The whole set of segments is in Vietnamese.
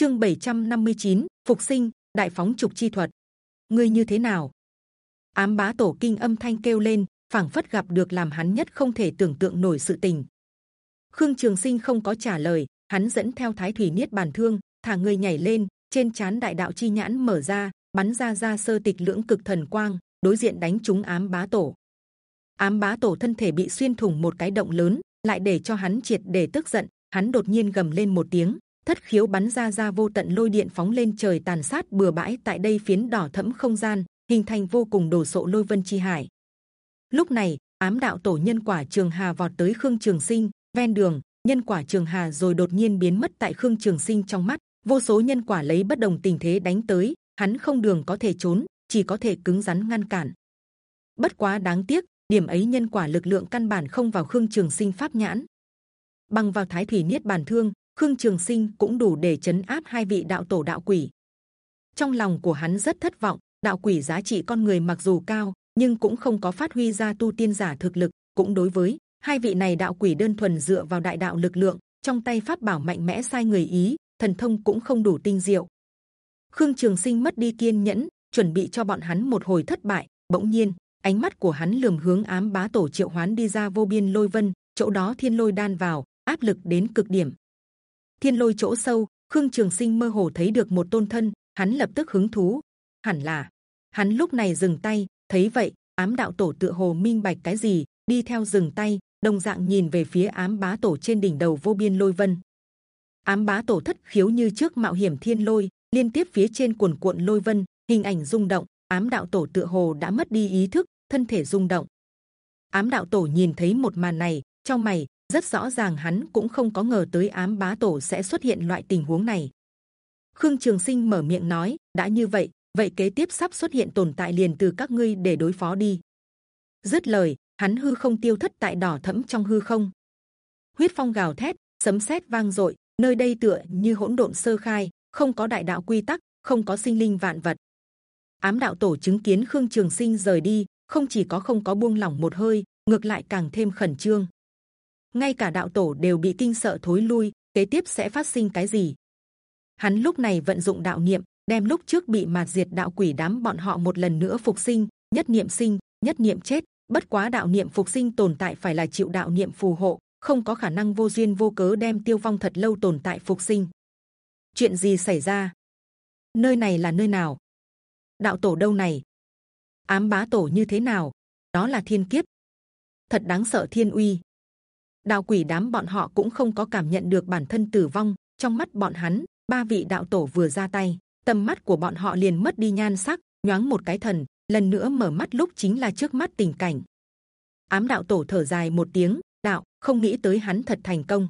Chương 759, phục sinh, đại phóng trục chi thuật. Ngươi như thế nào? Ám bá tổ kinh âm thanh kêu lên, phảng phất gặp được làm hắn nhất không thể tưởng tượng nổi sự tình. Khương Trường Sinh không có trả lời, hắn dẫn theo Thái Thủy Niết Bàn Thương, thả người nhảy lên, trên chán đại đạo chi nhãn mở ra, bắn ra ra sơ tịch lưỡng cực thần quang, đối diện đánh trúng ám bá tổ. Ám bá tổ thân thể bị xuyên thủng một cái động lớn, lại để cho hắn triệt để tức giận. Hắn đột nhiên gầm lên một tiếng, thất khiếu bắn ra ra vô tận lôi điện phóng lên trời tàn sát bừa bãi tại đây phiến đỏ thẫm không gian, hình thành vô cùng đổ sộ lôi vân chi hải. Lúc này, ám đạo tổ nhân quả trường hà vọt tới khương trường sinh ven đường, nhân quả trường hà rồi đột nhiên biến mất tại khương trường sinh trong mắt. Vô số nhân quả lấy bất đồng tình thế đánh tới, hắn không đường có thể trốn, chỉ có thể cứng rắn ngăn cản. Bất quá đáng tiếc, điểm ấy nhân quả lực lượng căn bản không vào khương trường sinh pháp nhãn. Bằng vào thái thủy niết bàn thương, khương trường sinh cũng đủ để chấn áp hai vị đạo tổ đạo quỷ. Trong lòng của hắn rất thất vọng, đạo quỷ giá trị con người mặc dù cao, nhưng cũng không có phát huy ra tu tiên giả thực lực. cũng đối với hai vị này đạo quỷ đơn thuần dựa vào đại đạo lực lượng, trong tay pháp bảo mạnh mẽ sai người ý, thần thông cũng không đủ tinh diệu. Khương Trường Sinh mất đi kiên nhẫn, chuẩn bị cho bọn hắn một hồi thất bại. Bỗng nhiên, ánh mắt của hắn lườm hướng ám bá tổ triệu hoán đi ra vô biên lôi vân, chỗ đó thiên lôi đan vào, áp lực đến cực điểm. Thiên lôi chỗ sâu, Khương Trường Sinh mơ hồ thấy được một tôn thân, hắn lập tức hứng thú. Hẳn là, hắn lúc này dừng tay, thấy vậy, ám đạo tổ tựa hồ minh bạch cái gì, đi theo dừng tay, đồng dạng nhìn về phía ám bá tổ trên đỉnh đầu vô biên lôi vân. Ám bá tổ thất khiếu như trước mạo hiểm thiên lôi, liên tiếp phía trên cuồn cuộn lôi vân, hình ảnh rung động. Ám đạo tổ tựa hồ đã mất đi ý thức, thân thể rung động. Ám đạo tổ nhìn thấy một màn này, trong mày rất rõ ràng hắn cũng không có ngờ tới ám bá tổ sẽ xuất hiện loại tình huống này. Khương Trường Sinh mở miệng nói, đã như vậy, vậy kế tiếp sắp xuất hiện tồn tại liền từ các ngươi để đối phó đi. Dứt lời, hắn hư không tiêu thất tại đỏ thẫm trong hư không. Huyết phong gào thét, sấm sét vang dội, nơi đây tựa như hỗn độn sơ khai, không có đại đạo quy tắc, không có sinh linh vạn vật. Ám đạo tổ chứng kiến Khương Trường Sinh rời đi, không chỉ có không có buông lỏng một hơi, ngược lại càng thêm khẩn trương. Ngay cả đạo tổ đều bị kinh sợ thối lui. Kế tiếp sẽ phát sinh cái gì? Hắn lúc này vận dụng đạo niệm, đem lúc trước bị mạt diệt đạo quỷ đám bọn họ một lần nữa phục sinh. Nhất niệm sinh, nhất niệm chết. Bất quá đạo niệm phục sinh tồn tại phải là chịu đạo niệm phù hộ, không có khả năng vô duyên vô cớ đem tiêu vong thật lâu tồn tại phục sinh. Chuyện gì xảy ra? Nơi này là nơi nào? Đạo tổ đâu này? Ám bá tổ như thế nào? Đó là thiên kiếp. Thật đáng sợ thiên uy đào quỷ đám bọn họ cũng không có cảm nhận được bản thân tử vong. Trong mắt bọn hắn, ba vị đạo tổ vừa ra tay, tầm mắt của bọn họ liền mất đi nhan sắc, nhoáng một cái thần, lần nữa mở mắt lúc chính là trước mắt tình cảnh. Ám đạo tổ thở dài một tiếng, đạo không nghĩ tới hắn thật thành công.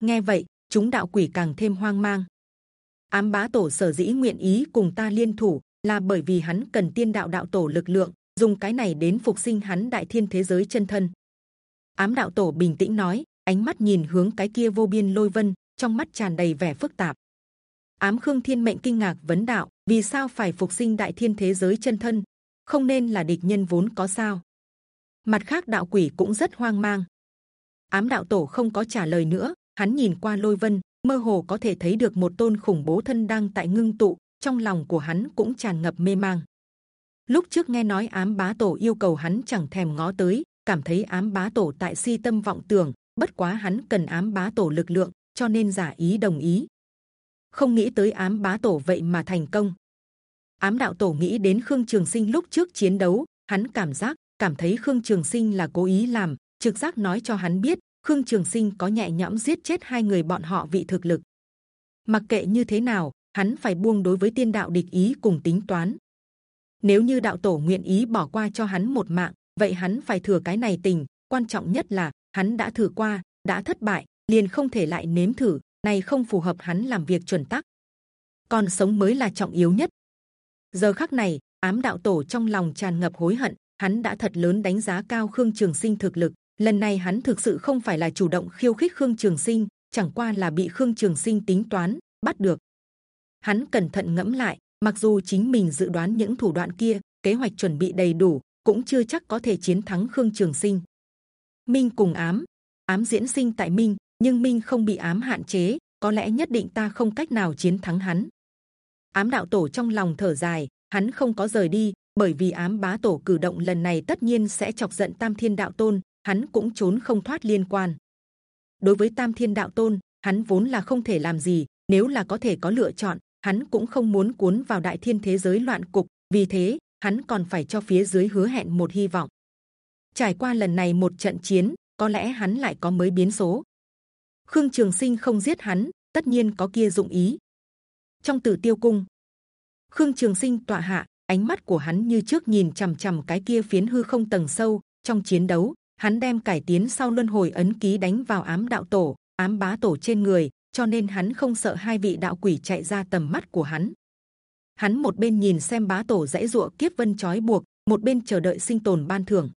Nghe vậy, chúng đạo quỷ càng thêm hoang mang. Ám bá tổ sở dĩ nguyện ý cùng ta liên thủ là bởi vì hắn cần tiên đạo đạo tổ lực lượng, dùng cái này đến phục sinh hắn đại thiên thế giới chân thân. Ám đạo tổ bình tĩnh nói, ánh mắt nhìn hướng cái kia vô biên lôi vân, trong mắt tràn đầy vẻ phức tạp. Ám khương thiên mệnh kinh ngạc vấn đạo, vì sao phải phục sinh đại thiên thế giới chân thân? Không nên là địch nhân vốn có sao? Mặt khác đạo quỷ cũng rất hoang mang. Ám đạo tổ không có trả lời nữa, hắn nhìn qua lôi vân, mơ hồ có thể thấy được một tôn khủng bố thân đang tại ngưng tụ, trong lòng của hắn cũng tràn ngập mê mang. Lúc trước nghe nói ám bá tổ yêu cầu hắn chẳng thèm ngó tới, cảm thấy ám bá tổ tại si tâm vọng tưởng, bất quá hắn cần ám bá tổ lực lượng, cho nên giả ý đồng ý. Không nghĩ tới ám bá tổ vậy mà thành công. Ám đạo tổ nghĩ đến khương trường sinh lúc trước chiến đấu, hắn cảm giác cảm thấy khương trường sinh là cố ý làm, trực giác nói cho hắn biết khương trường sinh có nhẹ nhõm giết chết hai người bọn họ vị thực lực. Mặc kệ như thế nào, hắn phải buông đối với tiên đạo địch ý cùng tính toán. Nếu như đạo tổ nguyện ý bỏ qua cho hắn một mạng, vậy hắn phải thừa cái này tình. Quan trọng nhất là hắn đã thử qua, đã thất bại, liền không thể lại nếm thử. Này không phù hợp hắn làm việc chuẩn tắc. Còn sống mới là trọng yếu nhất. Giờ khắc này, ám đạo tổ trong lòng tràn ngập hối hận. Hắn đã thật lớn đánh giá cao Khương Trường Sinh thực lực. Lần này hắn thực sự không phải là chủ động khiêu khích Khương Trường Sinh, chẳng qua là bị Khương Trường Sinh tính toán bắt được hắn cẩn thận ngẫm lại mặc dù chính mình dự đoán những thủ đoạn kia kế hoạch chuẩn bị đầy đủ cũng chưa chắc có thể chiến thắng khương trường sinh minh cùng ám ám diễn sinh tại minh nhưng minh không bị ám hạn chế có lẽ nhất định ta không cách nào chiến thắng hắn. Ám đạo tổ trong lòng thở dài, hắn không có rời đi, bởi vì ám bá tổ cử động lần này tất nhiên sẽ chọc giận Tam Thiên Đạo Tôn, hắn cũng trốn không thoát liên quan. Đối với Tam Thiên Đạo Tôn, hắn vốn là không thể làm gì, nếu là có thể có lựa chọn, hắn cũng không muốn cuốn vào đại thiên thế giới loạn cục. Vì thế, hắn còn phải cho phía dưới hứa hẹn một hy vọng. Trải qua lần này một trận chiến, có lẽ hắn lại có mới biến số. Khương Trường Sinh không giết hắn, tất nhiên có kia dụng ý. Trong Tử Tiêu Cung, Khương Trường Sinh tọa hạ, ánh mắt của hắn như trước nhìn c h ầ m c h ầ m cái kia phiến hư không tầng sâu. Trong chiến đấu, hắn đem cải tiến sau luân hồi ấn ký đánh vào ám đạo tổ, ám bá tổ trên người, cho nên hắn không sợ hai vị đạo quỷ chạy ra tầm mắt của hắn. Hắn một bên nhìn xem bá tổ dãy ruộng kiếp vân trói buộc, một bên chờ đợi sinh tồn ban thưởng.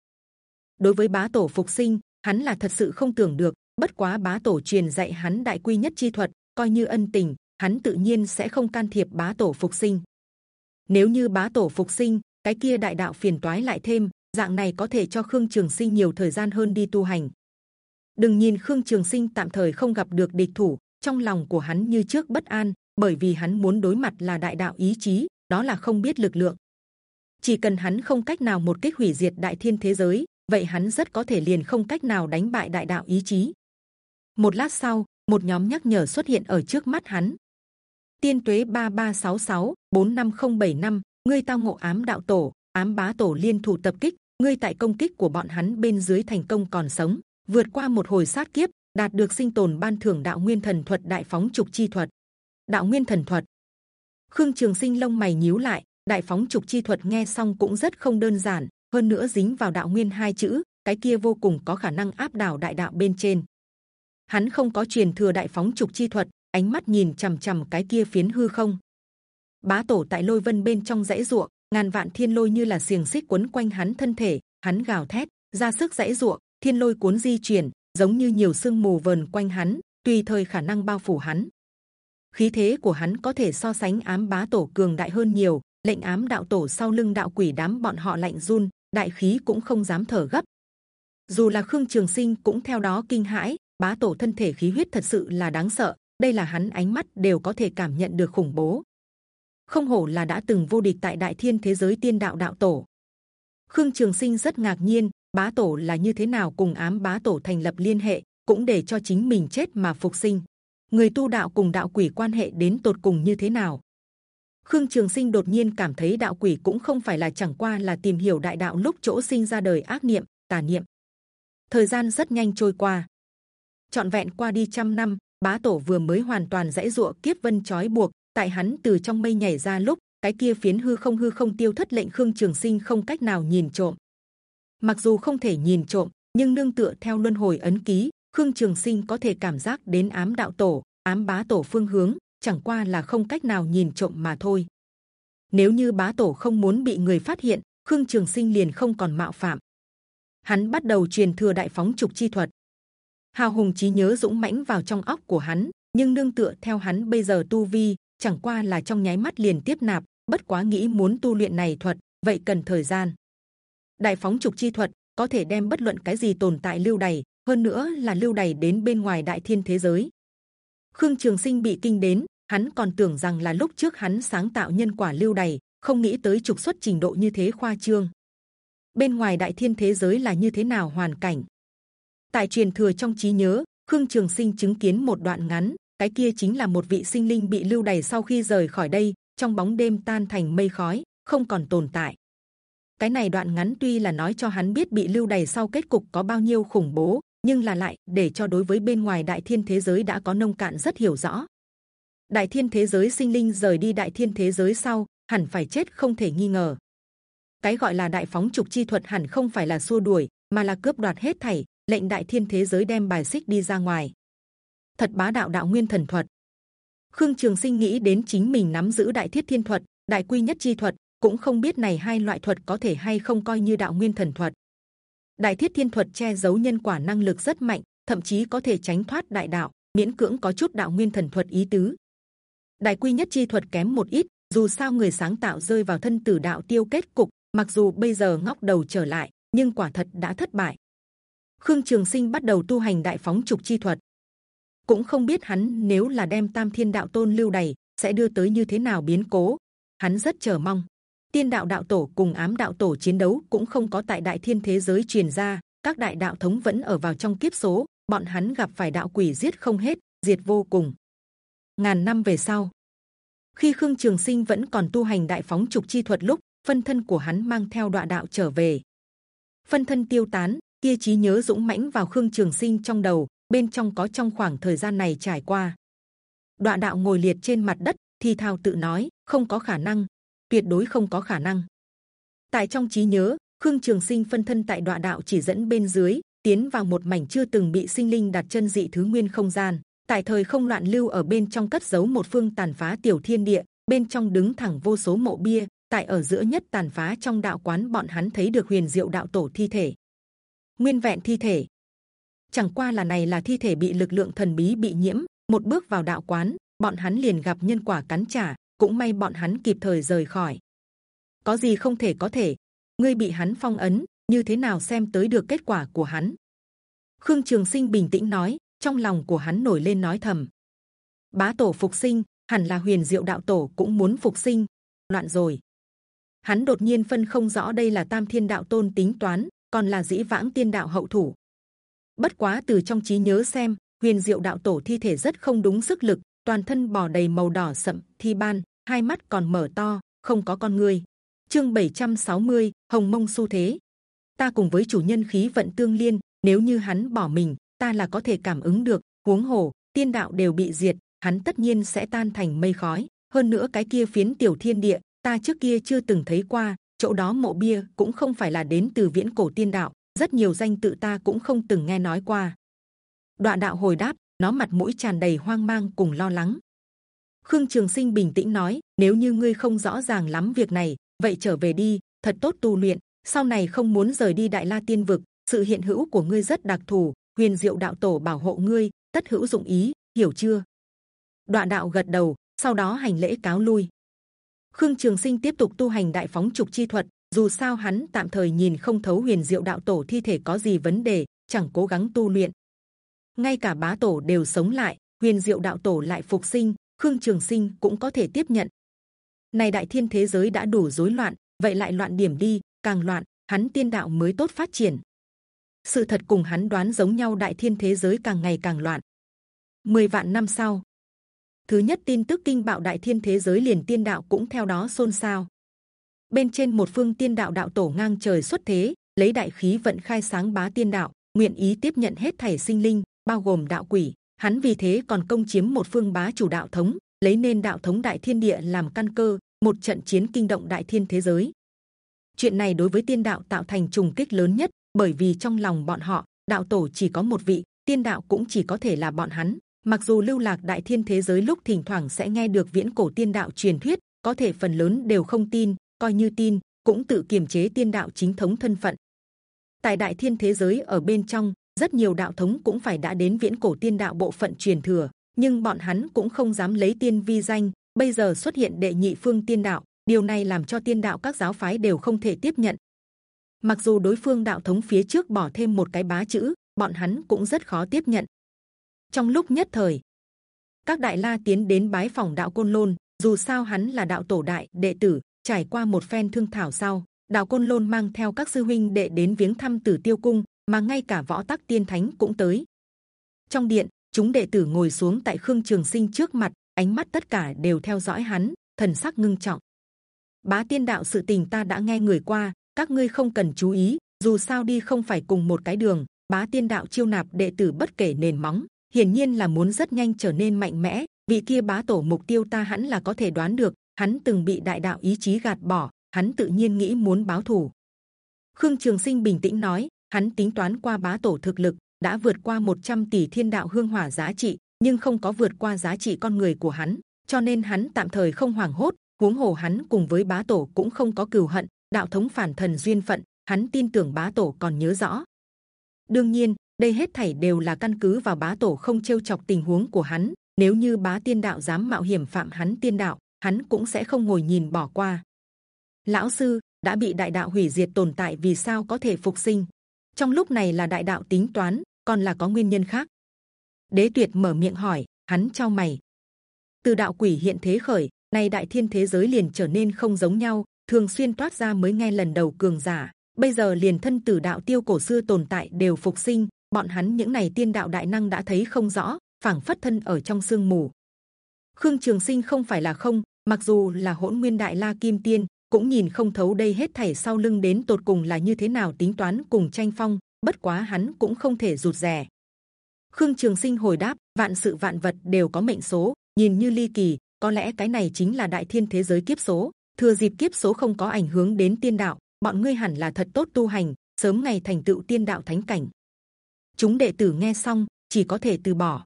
Đối với bá tổ phục sinh, hắn là thật sự không tưởng được. Bất quá bá tổ truyền dạy hắn đại quy nhất chi thuật, coi như ân tình, hắn tự nhiên sẽ không can thiệp bá tổ phục sinh. Nếu như bá tổ phục sinh, cái kia đại đạo phiền toái lại thêm, dạng này có thể cho Khương Trường Sinh nhiều thời gian hơn đi tu hành. Đừng nhìn Khương Trường Sinh tạm thời không gặp được địch thủ, trong lòng của hắn như trước bất an, bởi vì hắn muốn đối mặt là đại đạo ý chí, đó là không biết lực lượng. Chỉ cần hắn không cách nào một kích hủy diệt đại thiên thế giới, vậy hắn rất có thể liền không cách nào đánh bại đại đạo ý chí. Một lát sau, một nhóm nhắc nhở xuất hiện ở trước mắt hắn tiên tuế ba ba sáu sáu bốn năm không bảy năm ngươi tao ngộ ám đạo tổ ám bá tổ liên thủ tập kích ngươi tại công kích của bọn hắn bên dưới thành công còn sống vượt qua một hồi sát kiếp đạt được sinh tồn ban thưởng đạo nguyên thần thuật đại phóng trục chi thuật đạo nguyên thần thuật khương trường sinh lông mày nhíu lại đại phóng trục chi thuật nghe xong cũng rất không đơn giản hơn nữa dính vào đạo nguyên hai chữ cái kia vô cùng có khả năng áp đảo đại đạo bên trên hắn không có truyền thừa đại phóng trục chi thuật ánh mắt nhìn c h ầ m c h ầ m cái kia phiến hư không. Bá tổ tại lôi vân bên trong dãy ruộng, ngàn vạn thiên lôi như là xiềng xích quấn quanh hắn thân thể, hắn gào thét, ra sức dãy ruộng, thiên lôi cuốn di chuyển, giống như nhiều sương mù vờn quanh hắn, tùy thời khả năng bao phủ hắn. Khí thế của hắn có thể so sánh ám bá tổ cường đại hơn nhiều, lệnh ám đạo tổ sau lưng đạo quỷ đám bọn họ lạnh run, đại khí cũng không dám thở gấp. Dù là khương trường sinh cũng theo đó kinh hãi, bá tổ thân thể khí huyết thật sự là đáng sợ, đây là hắn ánh mắt đều có thể cảm nhận được khủng bố. Không hổ là đã từng vô địch tại đại thiên thế giới tiên đạo đạo tổ. Khương Trường Sinh rất ngạc nhiên, bá tổ là như thế nào cùng ám bá tổ thành lập liên hệ, cũng để cho chính mình chết mà phục sinh. Người tu đạo cùng đạo quỷ quan hệ đến tột cùng như thế nào? Khương Trường Sinh đột nhiên cảm thấy đạo quỷ cũng không phải là chẳng qua là tìm hiểu đại đạo lúc chỗ sinh ra đời ác niệm, tà niệm. Thời gian rất nhanh trôi qua, trọn vẹn qua đi trăm năm, bá tổ vừa mới hoàn toàn dãy dụa kiếp vân trói buộc tại hắn từ trong mây nhảy ra lúc cái kia phiến hư không hư không tiêu thất lệnh khương trường sinh không cách nào nhìn trộm mặc dù không thể nhìn trộm nhưng nương tựa theo luân hồi ấn ký khương trường sinh có thể cảm giác đến ám đạo tổ, ám bá tổ phương hướng, chẳng qua là không cách nào nhìn trộm mà thôi. Nếu như bá tổ không muốn bị người phát hiện, khương trường sinh liền không còn mạo phạm. Hắn bắt đầu truyền thừa đại phóng trục chi thuật. Hào hùng trí nhớ dũng mãnh vào trong óc của hắn, nhưng nương tựa theo hắn bây giờ tu vi, chẳng qua là trong nháy mắt liền tiếp nạp, bất quá nghĩ muốn tu luyện này thuật, vậy cần thời gian. Đại phóng trục chi thuật có thể đem bất luận cái gì tồn tại lưu đày hơn nữa là lưu đày đến bên ngoài đại thiên thế giới. Khương trường sinh bị kinh đến, hắn còn tưởng rằng là lúc trước hắn sáng tạo nhân quả lưu đày, không nghĩ tới trục xuất trình độ như thế khoa trương. Bên ngoài đại thiên thế giới là như thế nào hoàn cảnh? Tại truyền thừa trong trí nhớ, khương trường sinh chứng kiến một đoạn ngắn, cái kia chính là một vị sinh linh bị lưu đày sau khi rời khỏi đây, trong bóng đêm tan thành mây khói, không còn tồn tại. Cái này đoạn ngắn tuy là nói cho hắn biết bị lưu đày sau kết cục có bao nhiêu khủng bố nhưng là lại, để cho đối với bên ngoài đại thiên thế giới đã có nông cạn rất hiểu rõ. Đại thiên thế giới sinh linh rời đi đại thiên thế giới sau, hẳn phải chết không thể nghi ngờ. Cái gọi là đại phóng trục chi thuật hẳn không phải là xua đuổi, mà là cướp đoạt hết thảy, lệnh đại thiên thế giới đem bài xích đi ra ngoài. Thật bá đạo đạo nguyên thần thuật. Khương trường sinh nghĩ đến chính mình nắm giữ đại thiết thiên thuật, đại quy nhất chi thuật, cũng không biết này hai loại thuật có thể hay không coi như đạo nguyên thần thuật đại thiết thiên thuật che giấu nhân quả năng lực rất mạnh, thậm chí có thể tránh thoát đại đạo, miễn cưỡng có chút đạo nguyên thần thuật ý tứ đại quy nhất chi thuật kém một ít, dù sao người sáng tạo rơi vào thân tử đạo tiêu kết cục, mặc dù bây giờ ngóc đầu trở lại, nhưng quả thật đã thất bại Khương Trường Sinh bắt đầu tu hành đại phóng trục chi thuật. cũng không biết hắn nếu là đem Tam Thiên Đạo Tôn lưu đầy sẽ đưa tới như thế nào biến cố. Hắn rất chờ mong. Tiên đạo đạo tổ cùng ám đạo tổ chiến đấu cũng không có tại đại thiên thế giới truyền ra, các đại đạo thống vẫn ở vào trong kiếp số, bọn hắn gặp phải đạo quỷ giết không hết, diệt vô cùng. Ngàn năm về sau, khi Khương Trường Sinh vẫn còn tu hành đại phóng trục chi thuật lúc, phân thân của hắn mang theo đoạn đạo trở về. Phân thân tiêu tán, kia trí nhớ dũng mãnh vào Khương Trường Sinh trong đầu, bên trong có trong khoảng thời gian này trải qua. Đoạn đạo ngồi liệt trên mặt đất, thì thào tự nói, không có khả năng, tuyệt đối không có khả năng. Tại trong trí nhớ, Khương Trường Sinh phân thân tại đoạn đạo chỉ dẫn bên dưới, tiến vào một mảnh chưa từng bị sinh linh đặt chân dị thứ nguyên không gian. Tại thời không loạn lưu ở bên trong cất giấu một phương tàn phá tiểu thiên địa, bên trong đứng thẳng vô số mộ bia. Tại ở giữa nhất tàn phá trong đạo quán bọn hắn thấy được huyền diệu đạo tổ thi thể, nguyên vẹn thi thể. Chẳng qua là này là thi thể bị lực lượng thần bí bị nhiễm. Một bước vào đạo quán, bọn hắn liền gặp nhân quả cắn trả. Cũng may bọn hắn kịp thời rời khỏi. Có gì không thể có thể, ngươi bị hắn phong ấn, như thế nào xem tới được kết quả của hắn? Khương Trường Sinh bình tĩnh nói, trong lòng của hắn nổi lên nói thầm: Bá tổ phục sinh, hẳn là Huyền Diệu Đạo Tổ cũng muốn phục sinh, loạn rồi. Hắn đột nhiên phân không rõ đây là Tam Thiên Đạo Tôn tính toán, còn là dĩ vãng Tiên Đạo hậu thủ. Bất quá từ trong trí nhớ xem, Huyền Diệu Đạo Tổ thi thể rất không đúng sức lực, toàn thân bò đầy màu đỏ sậm, thi ban, hai mắt còn mở to, không có con người. Chương 760, hồng mông xu thế. Ta cùng với chủ nhân khí vận tương liên nếu như hắn bỏ mình ta là có thể cảm ứng được huống hồ tiên đạo đều bị diệt hắn tất nhiên sẽ tan thành mây khói. Hơn nữa cái kia phiến tiểu thiên địa ta trước kia chưa từng thấy qua chỗ đó mộ bia cũng không phải là đến từ viễn cổ tiên đạo rất nhiều danh tự ta cũng không từng nghe nói qua. Đoạn đạo hồi đáp nó mặt mũi tràn đầy hoang mang cùng lo lắng. Khương trường sinh bình tĩnh nói, nếu như ngươi không rõ ràng lắm việc này, vậy trở về đi, thật tốt tu luyện. Sau này không muốn rời đi đại la tiên vực, sự hiện hữu của ngươi rất đặc thù, huyền diệu đạo tổ bảo hộ ngươi, tất hữu dụng ý, hiểu chưa? Đoạn đạo gật đầu, sau đó hành lễ cáo lui. Khương trường sinh tiếp tục tu hành đại phóng trục chi thuật, dù sao hắn tạm thời nhìn không thấu huyền diệu đạo tổ thi thể có gì vấn đề, chẳng cố gắng tu luyện ngay cả bá tổ đều sống lại, huyền diệu đạo tổ lại phục sinh, khương trường sinh cũng có thể tiếp nhận. Này đại thiên thế giới đã đủ rối loạn, vậy lại loạn điểm đi, càng loạn, hắn tiên đạo mới tốt phát triển. Sự thật cùng hắn đoán giống nhau, đại thiên thế giới càng ngày càng loạn. Mười vạn năm sau, thứ nhất tin tức kinh bạo đại thiên thế giới liền tiên đạo cũng theo đó xôn xao. Bên trên một phương tiên đạo đạo tổ ngang trời xuất thế, lấy đại khí vận khai sáng bá tiên đạo, nguyện ý tiếp nhận hết thảy sinh linh bao gồm đạo quỷ hắn vì thế còn công chiếm một phương bá chủ đạo thống lấy nên đạo thống đại thiên địa làm căn cơ một trận chiến kinh động đại thiên thế giới. Chuyện này đối với tiên đạo tạo thành trùng kích lớn nhất, bởi vì trong lòng bọn họ đạo tổ chỉ có một vị, tiên đạo cũng chỉ có thể là bọn hắn. Mặc dù lưu lạc đại thiên thế giới lúc thỉnh thoảng sẽ nghe được viễn cổ tiên đạo truyền thuyết, có thể phần lớn đều không tin, coi như tin cũng tự kiềm chế tiên đạo chính thống thân phận. Tại đại thiên thế giới ở bên trong, rất nhiều đạo thống cũng phải đã đến viễn cổ tiên đạo bộ phận truyền thừa, nhưng bọn hắn cũng không dám lấy tiên vi danh, bây giờ xuất hiện đệ nhị phương tiên đạo điều này làm cho tiên đạo các giáo phái đều không thể tiếp nhận. Mặc dù đối phương đạo thống phía trước bỏ thêm một cái bá chữ bọn hắn cũng rất khó tiếp nhận. Trong lúc nhất thời các đại la tiến đến bái phòng đạo côn lôn. Dù sao hắn là đạo tổ đại đệ tử trải qua một phen thương thảo sau đạo côn lôn mang theo các sư huynh đệ đến viếng thăm tử tiêu cung mà ngay cả võ tắc tiên thánh cũng tới trong điện chúng đệ tử ngồi xuống tại khương trường sinh trước mặt ánh mắt tất cả đều theo dõi hắn, thần sắc ngưng trọng. Bá tiên đạo sự tình ta đã nghe người qua, các ngươi không cần chú ý. Dù sao đi không phải cùng một cái đường. Bá tiên đạo chiêu nạp đệ tử bất kể nền móng, hiển nhiên là muốn rất nhanh trở nên mạnh mẽ. Vị kia bá tổ mục tiêu ta hẳn là có thể đoán được. Hắn từng bị đại đạo ý chí gạt bỏ, hắn tự nhiên nghĩ muốn báo thù. Khương Trường Sinh bình tĩnh nói, hắn tính toán qua bá tổ thực lực đã vượt qua 100 tỷ thiên đạo hương hỏa giá trị, nhưng không có vượt qua giá trị con người của hắn, cho nên hắn tạm thời không hoảng hốt. Huống hồ hắn cùng với bá tổ cũng không có cừu hận, đạo thống phản thần duyên phận, hắn tin tưởng bá tổ còn nhớ rõ. đương nhiên, đây hết thảy đều là căn cứ vào bá tổ không trêu chọc tình huống của hắn. Nếu như bá tiên đạo dám mạo hiểm phạm hắn tiên đạo, hắn cũng sẽ không ngồi nhìn bỏ qua. Lão sư đã bị đại đạo hủy diệt tồn tại vì sao có thể phục sinh? Trong lúc này là đại đạo tính toán, còn là có nguyên nhân khác. Đế Tuyệt mở miệng hỏi, hắn trao mày. Từ đạo quỷ hiện thế khởi, nay đại thiên thế giới liền trở nên không giống nhau, thường xuyên toát ra mới nghe lần đầu cường giả. Bây giờ liền thân tử đạo tiêu cổ xưa tồn tại đều phục sinh, bọn hắn những này tiên đạo đại năng đã thấy không rõ, phảng phất thân ở trong sương mù. Khương Trường Sinh không phải là không, mặc dù là hỗn nguyên đại la kim tiên, cũng nhìn không thấu đây hết thảy sau lưng đến tột cùng là như thế nào tính toán cùng tranh phong. Bất quá hắn cũng không thể rụt rè. Khương Trường Sinh hồi đáp: vạn sự vạn vật đều có mệnh số, nhìn như ly kỳ, có lẽ cái này chính là đại thiên thế giới kiếp số. Thừa dịp kiếp số không có ảnh hưởng đến tiên đạo, bọn ngươi hẳn là thật tốt tu hành, sớm ngày thành tựu tiên đạo thánh cảnh. Chúng đệ tử nghe xong chỉ có thể từ bỏ.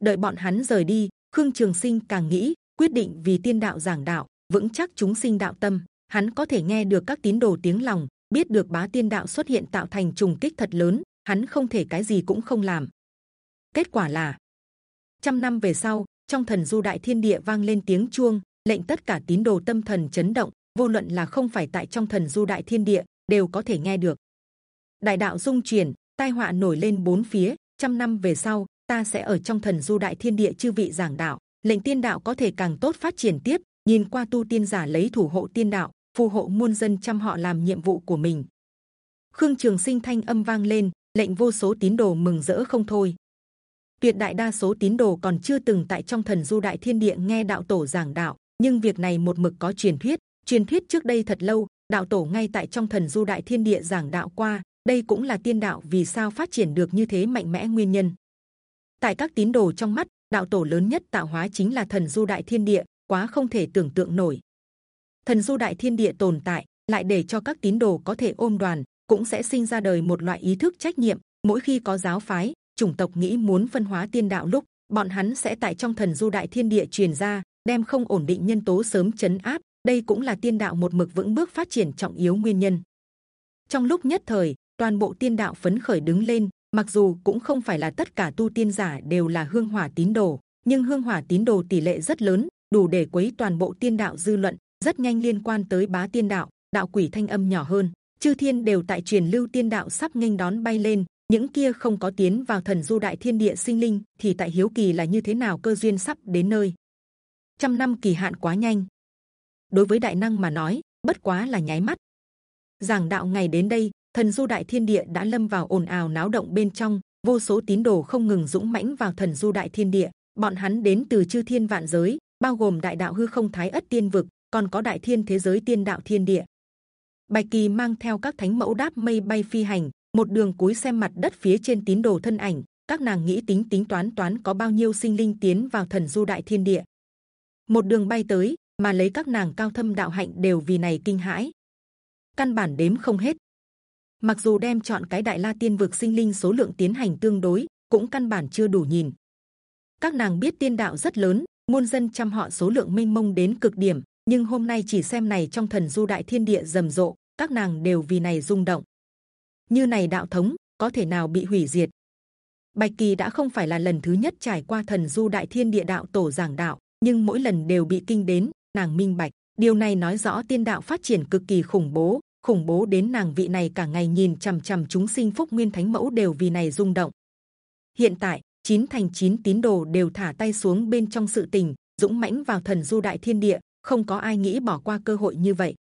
Đợi bọn hắn rời đi, Khương Trường Sinh càng nghĩ quyết định vì tiên đạo giảng đạo, vững chắc chúng sinh đạo tâm. Hắn có thể nghe được các tín đồ tiếng lòng, biết được bá tiên đạo xuất hiện tạo thành trùng kích thật lớn. Hắn không thể cái gì cũng không làm. Kết quả là trăm năm về sau, trong thần du đại thiên địa vang lên tiếng chuông, lệnh tất cả tín đồ tâm thần chấn động. vô luận là không phải tại trong thần du đại thiên địa đều có thể nghe được. Đại đạo dung chuyển, tai họa nổi lên bốn phía. trăm năm về sau, ta sẽ ở trong thần du đại thiên địa chư vị giảng đạo, lệnh tiên đạo có thể càng tốt phát triển tiếp. Nhìn qua tu tiên giả lấy thủ hộ tiên đạo, phù hộ muôn dân chăm họ làm nhiệm vụ của mình. Khương Trường Sinh thanh âm vang lên, lệnh vô số tín đồ mừng rỡ không thôi. Tuyệt đại đa số tín đồ còn chưa từng tại trong thần du đại thiên địa nghe đạo tổ giảng đạo, nhưng việc này một mực có truyền thuyết. Truyền thuyết trước đây thật lâu, đạo tổ ngay tại trong thần du đại thiên địa giảng đạo qua. Đây cũng là tiên đạo vì sao phát triển được như thế mạnh mẽ nguyên nhân tại các tín đồ trong mắt đạo tổ lớn nhất tạo hóa chính là thần du đại thiên địa quá không thể tưởng tượng nổi. Thần du đại thiên địa tồn tại, lại để cho các tín đồ có thể ôm đoàn, cũng sẽ sinh ra đời một loại ý thức trách nhiệm. Mỗi khi có giáo phái, chủng tộc nghĩ muốn phân hóa tiên đạo lúc, bọn hắn sẽ tại trong thần du đại thiên địa truyền ra, đem không ổn định nhân tố sớm chấn áp. Đây cũng là tiên đạo một mực vững bước phát triển trọng yếu nguyên nhân. Trong lúc nhất thời, toàn bộ tiên đạo phấn khởi đứng lên, mặc dù cũng không phải là tất cả tu tiên giả đều là hương hỏa tín đồ, nhưng hương hỏa tín đồ tỷ lệ rất lớn đủ để quấy toàn bộ tiên đạo dư luận, rất nhanh liên quan tới bá tiên đạo đạo quỷ thanh âm nhỏ hơn. Chư thiên đều tại truyền lưu tiên đạo sắp nghênh đón bay lên, những kia không có tiến vào thần du đại thiên địa sinh linh thì tại hiếu kỳ là như thế nào cơ duyên sắp đến nơi. Trăm năm kỳ hạn quá nhanh. Đối với đại năng mà nói, bất quá là nháy mắt. Giảng đạo ngày đến đây, thần du đại thiên địa đã lâm vào ồn ào náo động bên trong, vô số tín đồ không ngừng dũng mãnh vào thần du đại thiên địa. Bọn hắn đến từ chư thiên vạn giới bao gồm đại đạo hư không thái ất tiên vực, còn có đại thiên thế giới tiên đạo thiên địa. Bạch kỳ mang theo các thánh mẫu đáp mây bay phi hành, một đường cúi xem mặt đất phía trên tín đồ thân ảnh, các nàng nghĩ tính tính toán toán có bao nhiêu sinh linh tiến vào thần du đại thiên địa. Một đường bay tới, mà lấy các nàng cao thâm đạo hạnh đều vì này kinh hãi. Căn bản đếm không hết. Mặc dù đem chọn cái đại la tiên vực sinh linh số lượng tiến hành tương đối, cũng căn bản chưa đủ nhìn. Các nàng biết tiên đạo rất lớn muôn dân trăm họ số lượng mênh mông đến cực điểm, nhưng hôm nay chỉ xem này trong thần du đại thiên địa rầm rộ, các nàng đều vì này rung động. Như này đạo thống, có thể nào bị hủy diệt? Bạch kỳ đã không phải là lần thứ nhất trải qua thần du đại thiên địa đạo tổ giảng đạo, nhưng mỗi lần đều bị kinh đến, nàng minh bạch. Điều này nói rõ tiên đạo phát triển cực kỳ khủng bố khủng bố đến nàng vị này cả ngày nhìn c h ầ m c h ầ m chúng sinh phúc nguyên thánh mẫu đều vì này rung động. Hiện tại chín thành chín tín đồ đều thả tay xuống bên trong sự tình, dũng mãnh vào thần du đại thiên địa, không có ai nghĩ bỏ qua cơ hội như vậy.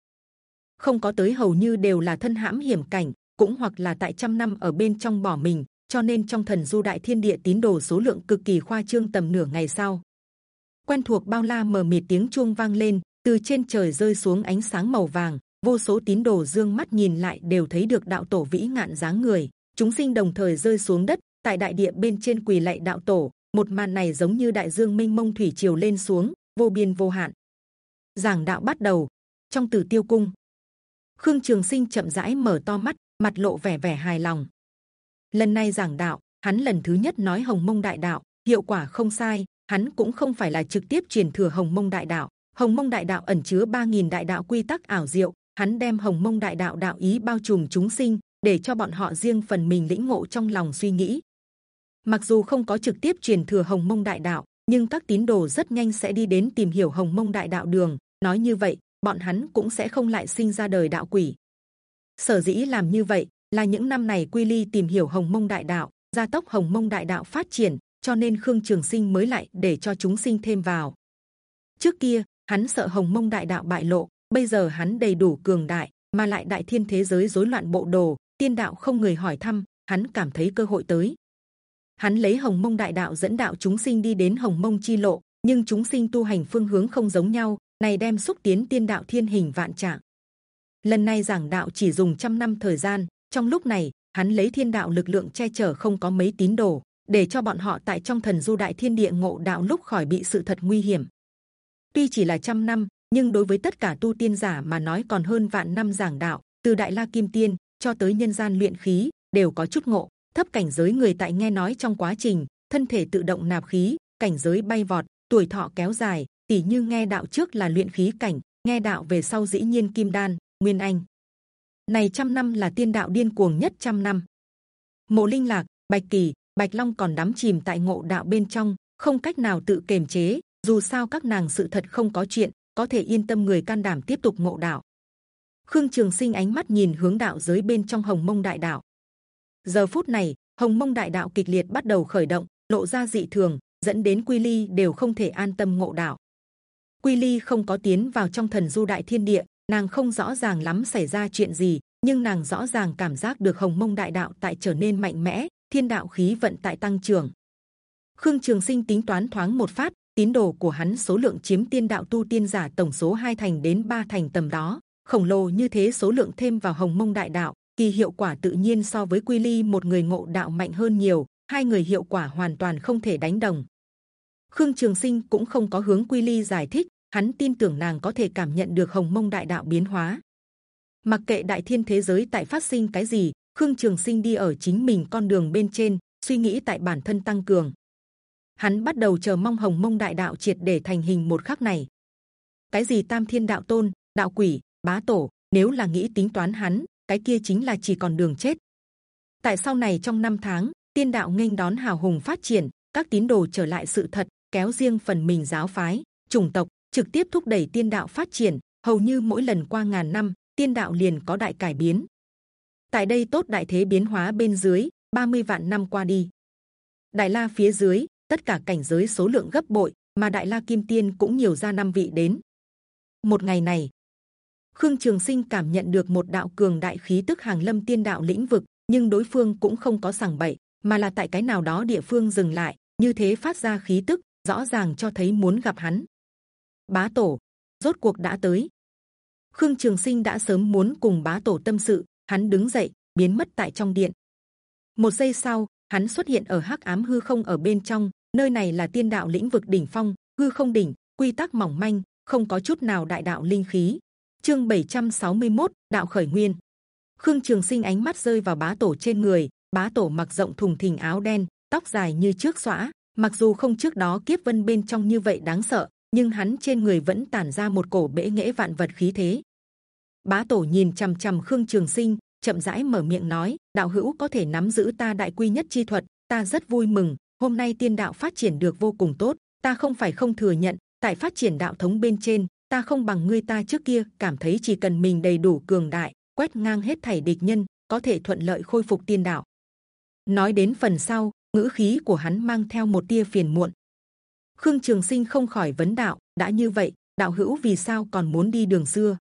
Không có tới hầu như đều là thân hãm hiểm cảnh, cũng hoặc là tại trăm năm ở bên trong bỏ mình, cho nên trong thần du đại thiên địa tín đồ số lượng cực kỳ khoa trương tầm nửa ngày sau. Quen thuộc bao la mờ mịt tiếng chuông vang lên, từ trên trời rơi xuống ánh sáng màu vàng, vô số tín đồ dương mắt nhìn lại đều thấy được đạo tổ vĩ ngạn dáng người chúng sinh đồng thời rơi xuống đất tại đại địa bên trên quỳ lạy đạo tổ, một màn này giống như đại dương mênh mông thủy triều lên xuống, vô biên vô hạn. Giảng đạo bắt đầu, trong tử tiêu cung. Khương trường sinh chậm rãi mở to mắt, mặt lộ vẻ vẻ hài lòng. Lần này giảng đạo, hắn lần thứ nhất nói hồng mông đại đạo, hiệu quả không sai, hắn cũng không phải là trực tiếp truyền thừa hồng mông đại đạo. Hồng mông đại đạo ẩn chứa 3.000 đại đạo quy tắc ảo diệu, hắn đem hồng mông đại đạo đạo ý bao trùm chúng sinh, để cho bọn họ riêng phần mình lĩnh ngộ trong lòng suy nghĩ mặc dù không có trực tiếp truyền thừa hồng mông đại đạo, nhưng các tín đồ rất nhanh sẽ đi đến tìm hiểu hồng mông đại đạo đường. Nói như vậy, bọn hắn cũng sẽ không lại sinh ra đời đạo quỷ. Sở dĩ làm như vậy là những năm này quy ly tìm hiểu hồng mông đại đạo, gia tốc hồng mông đại đạo phát triển, cho nên khương trường sinh mới lại để cho chúng sinh thêm vào. Trước kia, hắn sợ hồng mông đại đạo bại lộ, bây giờ hắn đầy đủ cường đại, mà lại đại thiên thế giới rối loạn bộ đồ, tiên đạo không người hỏi thăm, hắn cảm thấy cơ hội tới hắn lấy hồng mông đại đạo dẫn đạo chúng sinh đi đến hồng mông chi lộ, nhưng chúng sinh tu hành phương hướng không giống nhau, này đem xúc tiến tiên đạo thiên hình vạn trạng. Lần này giảng đạo chỉ dùng trăm năm thời gian, trong lúc này, hắn lấy thiên đạo lực lượng che chở không có mấy tín đồ, để cho bọn họ tại trong thần du đại thiên địa ngộ đạo lúc khỏi bị sự thật nguy hiểm. Tuy chỉ là trăm năm, nhưng đối với tất cả tu tiên giả mà nói còn hơn vạn năm giảng đạo, từ đại la kim tiên cho tới nhân gian luyện khí, đều có chút ngộ thấp cảnh giới người tại nghe nói trong quá trình, thân thể tự động nạp khí, cảnh giới bay vọt, tuổi thọ kéo dài tỷ như nghe đạo trước là luyện khí cảnh, nghe đạo về sau dĩ nhiên kim đan, nguyên anh. Này trăm năm là tiên đạo điên cuồng nhất trăm năm. Mộ linh lạc, bạch kỳ, bạch long còn đắm chìm tại ngộ đạo bên trong, không cách nào tự kiềm chế, dù sao các nàng sự thật không có chuyện, có thể yên tâm người can đảm tiếp tục ngộ đạo. Khương trường sinh ánh mắt nhìn hướng đạo giới bên trong hồng mông đại đạo giờ phút này, hồng mông đại đạo kịch liệt bắt đầu khởi động, lộ ra dị thường, dẫn đến quy ly đều không thể an tâm ngộ đạo. Quy ly không có tiến vào trong thần du đại thiên địa, nàng không rõ ràng lắm xảy ra chuyện gì, nhưng nàng rõ ràng cảm giác được hồng mông đại đạo tại trở nên mạnh mẽ, thiên đạo khí vận tại tăng trưởng. Khương trường sinh tính toán thoáng một phát, tín đồ của hắn số lượng chiếm tiên đạo tu tiên giả tổng số hai thành đến ba thành tầm đó, khổng lồ như thế số lượng thêm vào hồng mông đại đạo kỳ hiệu quả tự nhiên so với quy ly, một người ngộ đạo mạnh hơn nhiều, hai người hiệu quả hoàn toàn không thể đánh đồng. Khương trường sinh cũng không có hướng quy ly giải thích, hắn tin tưởng nàng có thể cảm nhận được hồng mông đại đạo biến hóa. Mặc kệ đại thiên thế giới tại phát sinh cái gì, khương trường sinh đi ở chính mình con đường bên trên, suy nghĩ tại bản thân tăng cường. Hắn bắt đầu chờ mong hồng mông đại đạo triệt để thành hình một khắc này. Cái gì tam thiên đạo tôn, đạo quỷ, bá tổ, nếu là nghĩ tính toán hắn cái kia chính là chỉ còn đường chết. Tại sau này trong năm tháng, tiên đạo nghênh đón hào hùng phát triển, các tín đồ trở lại sự thật, kéo riêng phần mình giáo phái, chủng tộc, trực tiếp thúc đẩy tiên đạo phát triển. Hầu như mỗi lần qua ngàn năm, tiên đạo liền có đại cải biến. Tại đây tốt đại thế biến hóa bên dưới 30 vạn năm qua đi. Đại la phía dưới, tất cả cảnh giới số lượng gấp bội, mà đại la kim tiên cũng nhiều ra năm vị đến. Một ngày này khương trường sinh cảm nhận được một đạo cường đại khí tức hàng lâm tiên đạo lĩnh vực, nhưng đối phương cũng không có sảng bậy, mà là tại cái nào đó địa phương dừng lại, như thế phát ra khí tức, rõ ràng cho thấy muốn gặp hắn. Bá tổ, rốt cuộc đã tới. Khương trường sinh đã sớm muốn cùng bá tổ tâm sự, hắn đứng dậy, biến mất tại trong điện. Một giây sau, hắn xuất hiện ở hắc ám hư không ở bên trong, nơi này là tiên đạo lĩnh vực đỉnh phong, hư không đỉnh, quy tắc mỏng manh, không có chút nào đại đạo linh khí chương 761, đạo khởi nguyên. Khương trường sinh ánh mắt rơi vào bá tổ trên người. Bá tổ mặc rộng thùng thình áo đen tóc dài như trước xõa. Mặc dù không trước đó kiếp vân bên trong như vậy đáng sợ nhưng hắn trên người vẫn tản ra một cổ bể nghễ vạn vật khí thế. Bá tổ nhìn c h ầ m c h ầ m khương trường sinh chậm rãi mở miệng nói đạo hữu có thể nắm giữ ta đại quy nhất chi thuật ta rất vui mừng. Hôm nay tiên đạo phát triển được vô cùng tốt ta không phải không thừa nhận tại phát triển đạo thống bên trên ta không bằng ngươi ta trước kia, cảm thấy chỉ cần mình đầy đủ cường đại, quét ngang hết thảy địch nhân, có thể thuận lợi khôi phục tiên đạo. Nói đến phần sau, ngữ khí của hắn mang theo một tia phiền muộn. Khương trường sinh không khỏi vấn đạo, đã như vậy, đạo hữu vì sao còn muốn đi đường xưa?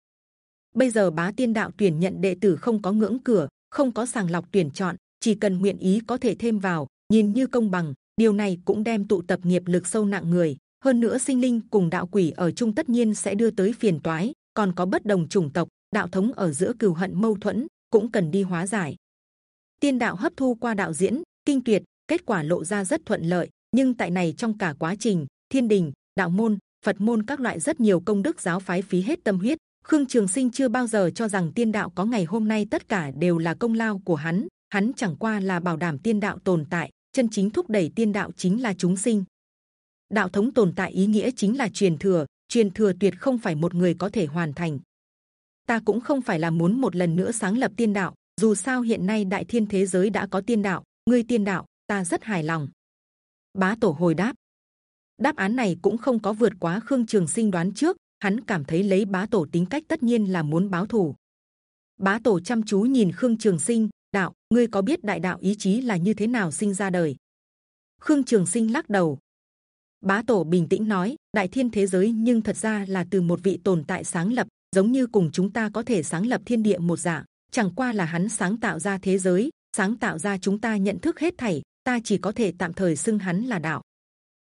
Bây giờ bá tiên đạo tuyển nhận đệ tử không có ngưỡng cửa, không có sàng lọc tuyển chọn, chỉ cần nguyện ý có thể thêm vào, nhìn như công bằng, điều này cũng đem tụ tập nghiệp lực sâu nặng người hơn nữa sinh linh cùng đạo quỷ ở chung tất nhiên sẽ đưa tới phiền toái, còn có bất đồng chủng tộc, đạo thống ở giữa cừu hận mâu thuẫn cũng cần đi hóa giải. Tiên đạo hấp thu qua đạo diễn, kinh tuyệt, kết quả lộ ra rất thuận lợi, nhưng tại này trong cả quá trình, thiên đình, đạo môn, phật môn các loại rất nhiều công đức giáo phái phí hết tâm huyết. Khương trường sinh chưa bao giờ cho rằng tiên đạo có ngày hôm nay tất cả đều là công lao của hắn hắn chẳng qua là bảo đảm tiên đạo tồn tại, chân chính thúc đẩy tiên đạo chính là chúng sinh đạo thống tồn tại ý nghĩa chính là truyền thừa truyền thừa tuyệt không phải một người có thể hoàn thành. Ta cũng không phải là muốn một lần nữa sáng lập tiên đạo, dù sao hiện nay đại thiên thế giới đã có tiên đạo, ngươi tiên đạo, ta rất hài lòng. Bá tổ hồi đáp. Đáp án này cũng không có vượt quá khương trường sinh đoán trước, hắn cảm thấy lấy bá tổ tính cách tất nhiên là muốn báo thù. Bá tổ chăm chú nhìn khương trường sinh, đạo, ngươi có biết đại đạo ý chí là như thế nào sinh ra đời? Khương Trường Sinh lắc đầu. Bá tổ bình tĩnh nói, đại thiên thế giới nhưng thật ra là từ một vị tồn tại sáng lập, giống như cùng chúng ta có thể sáng lập thiên địa một dạng. Chẳng qua là hắn sáng tạo ra thế giới, sáng tạo ra chúng ta nhận thức hết thảy. Ta chỉ có thể tạm thời xưng hắn là đạo.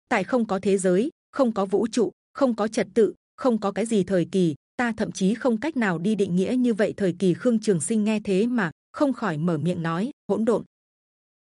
Tại không có thế giới, không có vũ trụ, không có trật tự, không có cái gì thời kỳ, ta thậm chí không cách nào đi định nghĩa như vậy thời kỳ. Khương Trường Sinh nghe thế mà không khỏi mở miệng nói hỗn độn.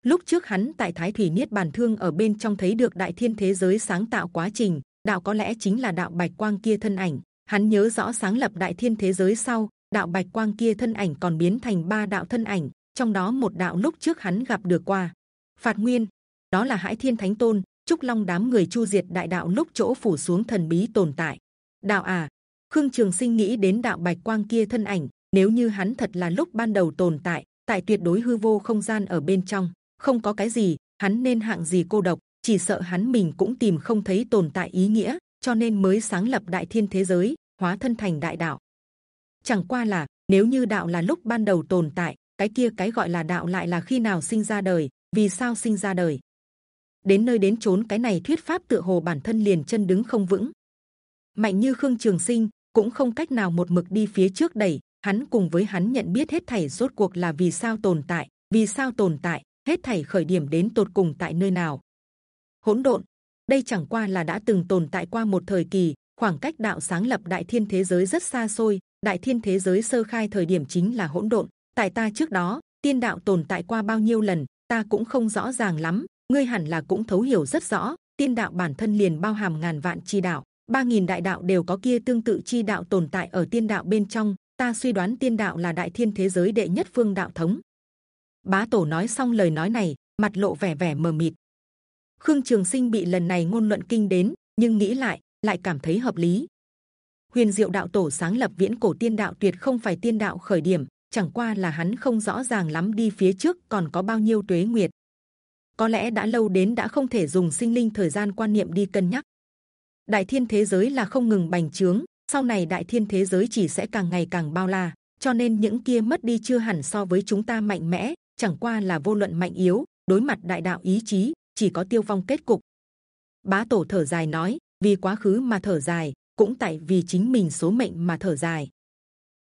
Lúc trước hắn tại Thái Thủy Niết Bàn Thương ở bên trong thấy được đại thiên thế giới sáng tạo quá trình, đạo có lẽ chính là đạo bạch quang kia thân ảnh. Hắn nhớ rõ sáng lập đại thiên thế giới sau, đạo bạch quang kia thân ảnh còn biến thành ba đạo thân ảnh, trong đó một đạo lúc trước hắn gặp được qua. Phạt Nguyên, đó là Hải Thiên Thánh Tôn, Trúc Long đám người chu diệt đại đạo lúc chỗ phủ xuống thần bí tồn tại. Đạo à, Khương Trường Sinh nghĩ đến đạo bạch quang kia thân ảnh, nếu như hắn thật là lúc ban đầu tồn tại, tại tuyệt đối hư vô không gian ở bên trong, không có cái gì, hắn nên hạng gì cô độc, chỉ sợ hắn mình cũng tìm không thấy tồn tại ý nghĩa, cho nên mới sáng lập đại thiên thế giới, hóa thân thành đại đạo. Chẳng qua là nếu như đạo là lúc ban đầu tồn tại, cái kia cái gọi là đạo lại là khi nào sinh ra đời, vì sao sinh ra đời? Đến nơi đến chốn cái này thuyết pháp tựa hồ bản thân liền chân đứng không vững. Mạnh như Khương Trường Sinh cũng không cách nào một mực đi phía trước đẩy, hắn cùng với hắn nhận biết hết thảy rốt cuộc là vì sao tồn tại, vì sao tồn tại, hết thảy khởi điểm đến tột cùng tại nơi nào. Hỗn độn, đây chẳng qua là đã từng tồn tại qua một thời kỳ, khoảng cách đạo sáng lập đại thiên thế giới rất xa xôi. Đại thiên thế giới sơ khai thời điểm chính là hỗn độn. Tại ta trước đó, tiên đạo tồn tại qua bao nhiêu lần, ta cũng không rõ ràng lắm. Ngươi hẳn là cũng thấu hiểu rất rõ. Tiên đạo bản thân liền bao hàm ngàn vạn chi đạo, ba nghìn đại đạo đều có kia tương tự chi đạo tồn tại ở tiên đạo bên trong. Ta suy đoán tiên đạo là đại thiên thế giới đệ nhất phương đạo thống. Bá tổ nói xong lời nói này, mặt lộ vẻ vẻ mờ mịt. Khương Trường Sinh bị lần này ngôn luận kinh đến, nhưng nghĩ lại lại cảm thấy hợp lý. Huyền Diệu Đạo Tổ sáng lập Viễn Cổ Tiên Đạo tuyệt không phải tiên đạo khởi điểm, chẳng qua là hắn không rõ ràng lắm đi phía trước còn có bao nhiêu tuế nguyệt. Có lẽ đã lâu đến đã không thể dùng sinh linh thời gian quan niệm đi cân nhắc. Đại thiên thế giới là không ngừng bành trướng, sau này đại thiên thế giới chỉ sẽ càng ngày càng bao la, cho nên những kia mất đi chưa hẳn so với chúng ta mạnh mẽ, chẳng qua là vô luận mạnh yếu, đối mặt đại đạo ý chí chỉ có tiêu vong kết cục. Bá tổ thở dài nói, vì quá khứ mà thở dài, cũng tại vì chính mình số mệnh mà thở dài.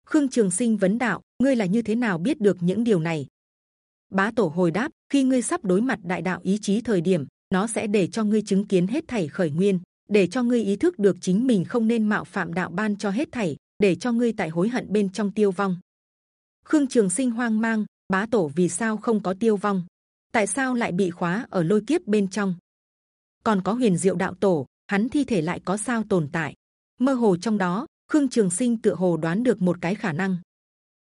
Khương Trường Sinh vấn đạo, ngươi là như thế nào biết được những điều này? Bá tổ hồi đáp, khi ngươi sắp đối mặt đại đạo ý chí thời điểm, nó sẽ để cho ngươi chứng kiến hết thảy khởi nguyên, để cho ngươi ý thức được chính mình không nên mạo phạm đạo ban cho hết thảy, để cho ngươi tại hối hận bên trong tiêu vong. Khương Trường Sinh hoang mang, bá tổ vì sao không có tiêu vong? Tại sao lại bị khóa ở lôi kiếp bên trong? Còn có huyền diệu đạo tổ, hắn thi thể lại có sao tồn tại? Mơ hồ trong đó, Khương Trường Sinh tựa hồ đoán được một cái khả năng.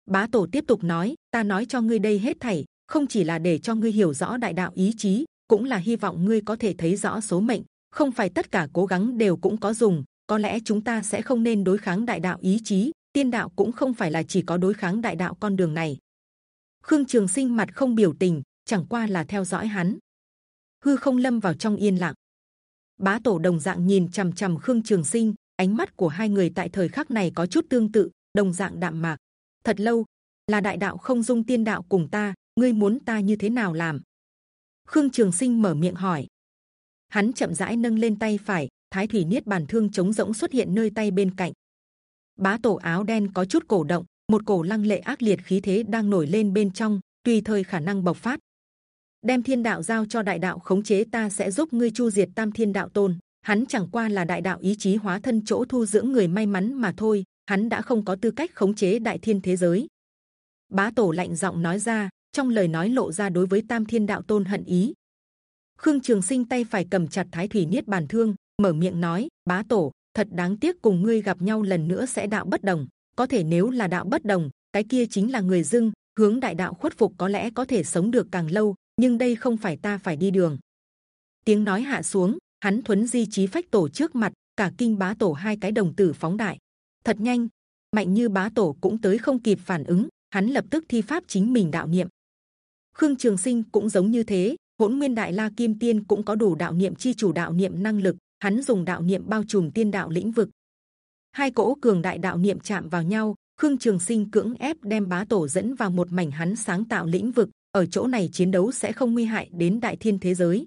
Bá tổ tiếp tục nói, ta nói cho ngươi đây hết thảy, không chỉ là để cho ngươi hiểu rõ đại đạo ý chí, cũng là hy vọng ngươi có thể thấy rõ số mệnh. Không phải tất cả cố gắng đều cũng có dùng. Có lẽ chúng ta sẽ không nên đối kháng đại đạo ý chí. Tiên đạo cũng không phải là chỉ có đối kháng đại đạo con đường này. Khương Trường Sinh mặt không biểu tình, chẳng qua là theo dõi hắn. Hư không lâm vào trong yên lặng. Bá tổ đồng dạng nhìn c h ầ m c h ầ m Khương Trường Sinh, ánh mắt của hai người tại thời khắc này có chút tương tự, đồng dạng đạm mạc. Thật lâu, là đại đạo không dung tiên đạo cùng ta, ngươi muốn ta như thế nào làm? Khương Trường Sinh mở miệng hỏi. Hắn chậm rãi nâng lên tay phải, Thái thủy niết bàn thương chống rỗng xuất hiện nơi tay bên cạnh. Bá tổ áo đen có chút cổ động, một cổ lăng lệ ác liệt khí thế đang nổi lên bên trong, tùy thời khả năng bộc phát. Đem thiên đạo giao cho đại đạo khống chế, ta sẽ giúp ngươi chu diệt tam thiên đạo tôn. Hắn chẳng qua là đại đạo ý chí hóa thân chỗ thu dưỡng người may mắn mà thôi. Hắn đã không có tư cách khống chế đại thiên thế giới. Bá tổ lạnh giọng nói ra, trong lời nói lộ ra đối với tam thiên đạo tôn hận ý. Khương Trường Sinh tay phải cầm chặt Thái thủy niết bàn thương, mở miệng nói: Bá tổ, thật đáng tiếc cùng ngươi gặp nhau lần nữa sẽ đạo bất đồng. Có thể nếu là đạo bất đồng, cái kia chính là người dưng hướng đại đạo khuất phục có lẽ có thể sống được càng lâu, nhưng đây không phải ta phải đi đường. Tiếng nói hạ xuống, hắn thuấn di trí phách tổ trước mặt, cả kinh bá tổ hai cái đồng tử phóng đại, thật nhanh, mạnh như bá tổ cũng tới không kịp phản ứng, hắn lập tức thi pháp chính mình đạo niệm. Khương Trường Sinh cũng giống như thế, hỗn nguyên đại la kim tiên cũng có đủ đạo niệm chi chủ đạo niệm năng lực, hắn dùng đạo niệm bao trùm tiên đạo lĩnh vực. Hai cỗ cường đại đạo niệm chạm vào nhau, Khương Trường Sinh cưỡng ép đem bá tổ dẫn vào một mảnh hắn sáng tạo lĩnh vực, ở chỗ này chiến đấu sẽ không nguy hại đến đại thiên thế giới.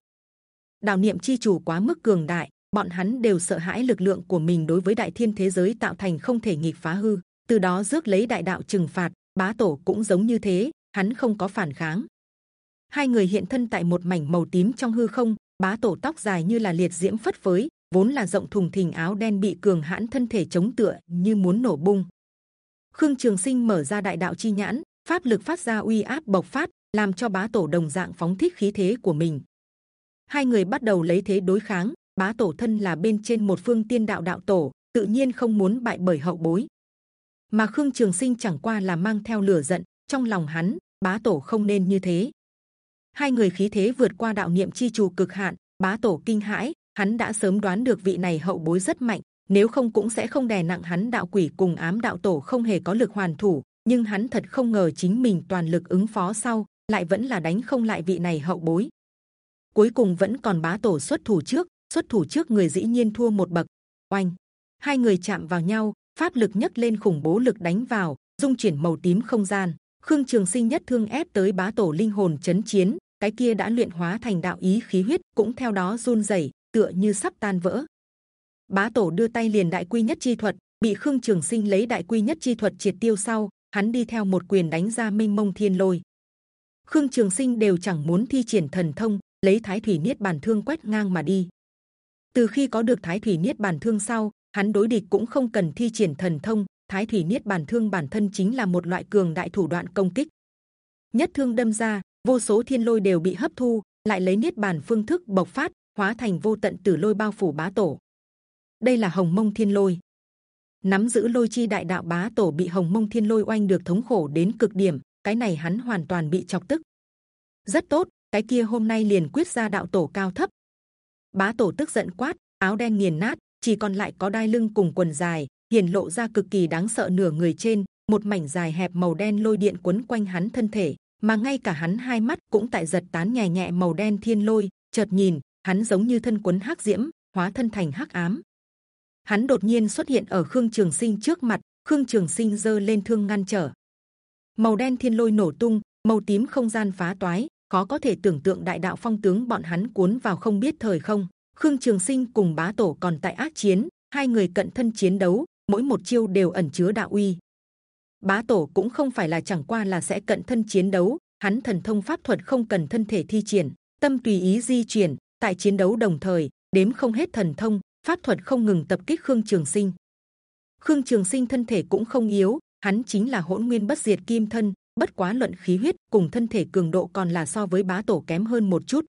đạo niệm chi chủ quá mức cường đại bọn hắn đều sợ hãi lực lượng của mình đối với đại thiên thế giới tạo thành không thể nghịch phá hư từ đó rước lấy đại đạo trừng phạt bá tổ cũng giống như thế hắn không có phản kháng hai người hiện thân tại một mảnh màu tím trong hư không bá tổ tóc dài như là liệt diễm phất phới vốn là rộng thùng thình áo đen bị cường hãn thân thể chống tựa như muốn nổ bung. Khương trường sinh mở ra đại đạo chi nhãn, pháp lực phát ra uy áp bộc phát, làm cho bá tổ đồng dạng phóng thích khí thế của mình. Hai người bắt đầu lấy thế đối kháng, bá tổ thân là bên trên một phương tiên đạo đạo tổ, tự nhiên không muốn bại bởi hậu bối. Mà khương trường sinh chẳng qua là mang theo lửa giận, trong lòng hắn, bá tổ không nên như thế. Hai người khí thế vượt qua đạo niệm chi chủ cực hạn, bá tổ kinh hãi hắn đã sớm đoán được vị này hậu bối rất mạnh, nếu không cũng sẽ không đè nặng hắn đạo quỷ cùng ám đạo tổ không hề có lực hoàn thủ. Nhưng hắn thật không ngờ chính mình toàn lực ứng phó sau, lại vẫn là đánh không lại vị này hậu bối. Cuối cùng vẫn còn bá tổ xuất thủ trước, xuất thủ trước người dĩ nhiên thua một bậc. Oanh! Hai người chạm vào nhau, pháp lực nhấc lên khủng bố lực đánh vào, dung chuyển màu tím không gian. Khương trường sinh nhất thương ép tới bá tổ linh hồn chấn chiến, cái kia đã luyện hóa thành đạo ý khí huyết cũng theo đó run rẩy tựa như sắp tan vỡ. Bá tổ đưa tay liền đại quy nhất chi thuật, bị khương trường sinh lấy đại quy nhất chi thuật triệt tiêu sau, hắn đi theo một quyền đánh ra minh mông thiên lôi. Khương trường sinh đều chẳng muốn thi triển thần thông, lấy thái thủy niết bàn thương quét ngang mà đi. Từ khi có được thái thủy niết bàn thương sau, hắn đối địch cũng không cần thi triển thần thông, thái thủy niết bàn thương bản thân chính là một loại cường đại thủ đoạn công kích. Nhất thương đâm ra, vô số thiên lôi đều bị hấp thu, lại lấy niết bàn phương thức bộc phát hóa thành vô tận tử lôi bao phủ bá tổ. Đây là hồng mông thiên lôi. Nắm giữ lôi chi đại đạo bá tổ bị hồng mông thiên lôi oanh được thống khổ đến cực điểm, cái này hắn hoàn toàn bị chọc tức. Rất tốt, cái kia hôm nay liền quyết ra đạo tổ cao thấp. Bá tổ tức giận quát, áo đen nghiền nát, chỉ còn lại có đai lưng cùng quần dài, hiển lộ ra cực kỳ đáng sợ nửa người trên, một mảnh dài hẹp màu đen lôi điện quấn quanh hắn thân thể, mà ngay cả hắn hai mắt cũng tại giật tán nhẹ nhẹ màu đen thiên lôi, chợt nhìn hắn giống như thân quấn hắc diễm, hóa thân thành hắc ám. Hắn đột nhiên xuất hiện ở khương trường sinh trước mặt, khương trường sinh giơ lên thương ngăn trở. Màu đen thiên lôi nổ tung, màu tím không gian phá toái, khó có thể tưởng tượng đại đạo phong tướng bọn hắn cuốn vào không biết thời không. Khương trường sinh cùng bá tổ còn tại ác chiến, hai người cận thân chiến đấu, mỗi một chiêu đều ẩn chứa đạo uy. Bá tổ cũng không phải là chẳng qua là sẽ cận thân chiến đấu, hắn thần thông pháp thuật không cần thân thể thi triển, tâm tùy ý di chuyển tại chiến đấu đồng thời, đếm không hết thần thông, pháp thuật không ngừng tập kích khương trường sinh. Khương trường sinh thân thể cũng không yếu, hắn chính là hỗn nguyên bất diệt kim thân, bất quá luận khí huyết cùng thân thể cường độ còn là so với bá tổ kém hơn một chút.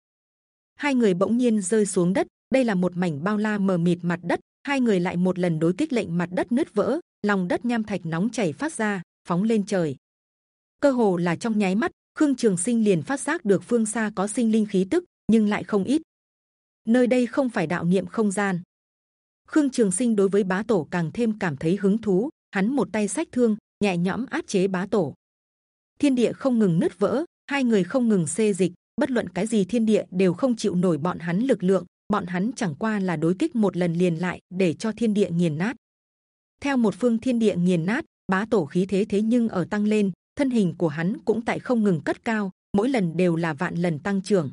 Hai người bỗng nhiên rơi xuống đất, đây là một mảnh bao la mờ mịt mặt đất, hai người lại một lần đối kích lệnh mặt đất nứt vỡ, lòng đất nham thạch nóng chảy phát ra, phóng lên trời. Cơ hồ là trong nháy mắt, khương trường sinh liền phát giác được phương xa có sinh linh khí tức, nhưng lại không ít nơi đây không phải đạo niệm không gian. Khương trường sinh đối với bá tổ càng thêm cảm thấy hứng thú. Hắn một tay sách thương, nhẹ nhõm áp chế bá tổ. Thiên địa không ngừng nứt vỡ, hai người không ngừng xê dịch. Bất luận cái gì thiên địa đều không chịu nổi bọn hắn lực lượng. Bọn hắn chẳng qua là đối kích một lần liền lại để cho thiên địa nghiền nát. Theo một phương thiên địa nghiền nát, bá tổ khí thế thế nhưng ở tăng lên. Thân hình của hắn cũng tại không ngừng cất cao, mỗi lần đều là vạn lần tăng trưởng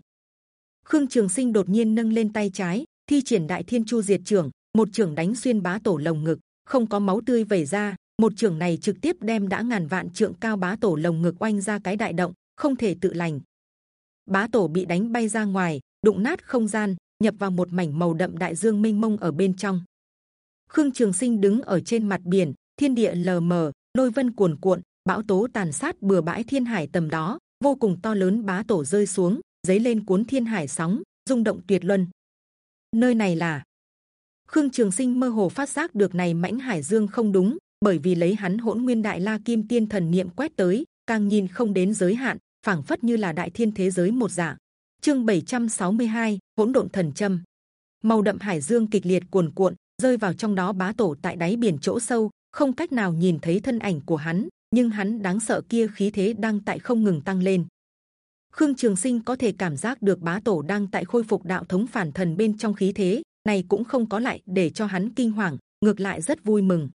khương trường sinh đột nhiên nâng lên tay trái, thi triển đại thiên chu diệt trưởng, một trưởng đánh xuyên bá tổ lồng ngực, không có máu tươi vẩy ra. Một trưởng này trực tiếp đem đã ngàn vạn trượng cao bá tổ lồng ngực oanh ra cái đại động, không thể tự lành. Bá tổ bị đánh bay ra ngoài, đụng nát không gian, nhập vào một mảnh màu đậm đại dương mênh mông ở bên trong. Khương trường sinh đứng ở trên mặt biển, thiên địa lờ mờ lôi vân cuồn cuộn, bão tố tàn sát bừa bãi thiên hải tầm đó, vô cùng to lớn bá tổ rơi xuống dấy lên cuốn thiên hải sóng rung động tuyệt luân. Nơi này là khương trường sinh mơ hồ phát giác được này mãnh hải dương không đúng bởi vì lấy hắn hỗn nguyên đại la kim tiên thần niệm quét tới càng nhìn không đến giới hạn phảng phất như là đại thiên thế giới một dạng. Chương 762, hỗn độn thần châm. Màu đậm hải dương kịch liệt cuồn cuộn rơi vào trong đó bá tổ tại đáy biển chỗ sâu không cách nào nhìn thấy thân ảnh của hắn nhưng hắn đáng sợ kia khí thế đang tại không ngừng tăng lên khương trường sinh có thể cảm giác được bá tổ đang tại khôi phục đạo thống phản thần bên trong khí thế, này cũng không có lại để cho hắn kinh hoàng, ngược lại rất vui mừng.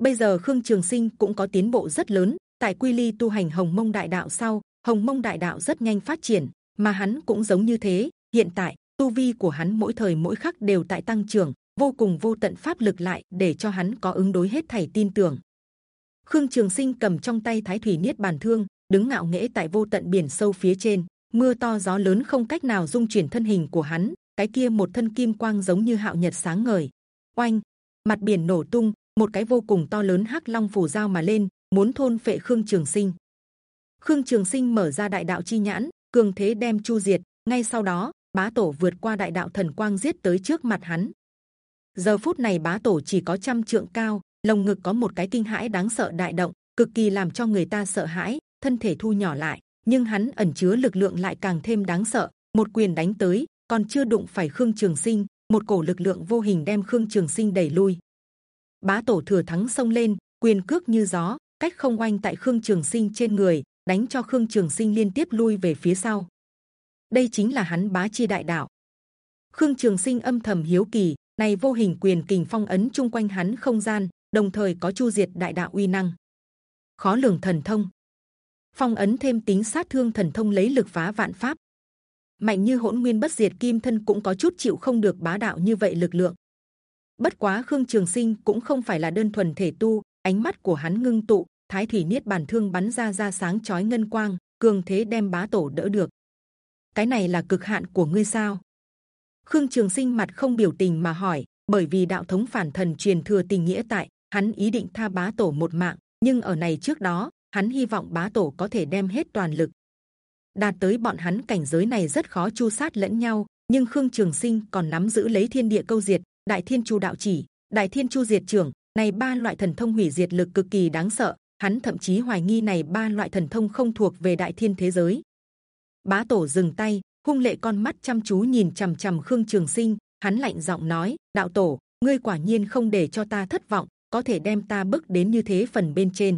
Bây giờ khương trường sinh cũng có tiến bộ rất lớn, tại quy ly tu hành hồng mông đại đạo sau, hồng mông đại đạo rất nhanh phát triển, mà hắn cũng giống như thế, hiện tại, tu vi của hắn mỗi thời mỗi khắc đều tại tăng trưởng, vô cùng vô tận pháp lực lại để cho hắn có ứng đối hết thảy tin tưởng. Khương trường sinh cầm trong tay thái thủy niết bàn thương đứng ngạo nghễ tại vô tận biển sâu phía trên, mưa to gió lớn không cách nào dung chuyển thân hình của hắn, cái kia một thân kim quang giống như hạo nhật sáng ngời. Oanh, mặt biển nổ tung, một cái vô cùng to lớn hắc long phủ dao mà lên, muốn thôn phệ khương trường sinh. Khương trường sinh mở ra đại đạo chi nhãn, cường thế đem chu diệt, ngay sau đó, bá tổ vượt qua đại đạo thần quang giết tới trước mặt hắn. Giờ phút này bá tổ chỉ có trăm trượng cao, lồng ngực có một cái kinh hãi đáng sợ đại động, cực kỳ làm cho người ta sợ hãi thân thể thu nhỏ lại, nhưng hắn ẩn chứa lực lượng lại càng thêm đáng sợ. Một quyền đánh tới, còn chưa đụng phải khương trường sinh, một cổ lực lượng vô hình đem khương trường sinh đẩy lui. Bá tổ thừa thắng xông lên, quyền cước như gió, cách không oanh tại khương trường sinh trên người, đánh cho khương trường sinh liên tiếp lui về phía sau. Đây chính là hắn bá chi đại đạo. Khương trường sinh âm thầm hiếu kỳ, này vô hình quyền kình phong ấn chung quanh hắn không gian, đồng thời có chu diệt đại đạo uy năng. Khó lường thần thông phong ấn thêm tính sát thương thần thông lấy lực phá vạn pháp. Mạnh như hỗn nguyên bất diệt kim thân cũng có chút chịu không được bá đạo như vậy lực lượng. Bất quá khương trường sinh cũng không phải là đơn thuần thể tu, ánh mắt của hắn ngưng tụ, thái thủy niết bàn thương bắn ra ra sáng chói ngân quang, cường thế đem bá tổ đỡ được. Cái này là cực hạn của ngươi sao? Khương trường sinh mặt không biểu tình mà hỏi, bởi vì đạo thống phản thần truyền thừa tình nghĩa tại, hắn ý định tha bá tổ một mạng, nhưng ở này trước đó hắn hy vọng bá tổ có thể đem hết toàn lực. Đạt tới bọn hắn cảnh giới này rất khó chu sát lẫn nhau, nhưng khương trường sinh còn nắm giữ lấy thiên địa câu diệt, đại thiên chu đạo chỉ, đại thiên chu diệt trưởng, này ba loại thần thông hủy diệt lực cực kỳ đáng sợ. Hắn thậm chí hoài nghi này ba loại thần thông không thuộc về đại thiên thế giới. Bá tổ dừng tay, hung lệ con mắt chăm chú nhìn c h ầ m c h ầ m khương trường sinh. Hắn lạnh giọng nói, đạo tổ, ngươi quả nhiên không để cho ta thất vọng, có thể đem ta bước đến như thế phần bên trên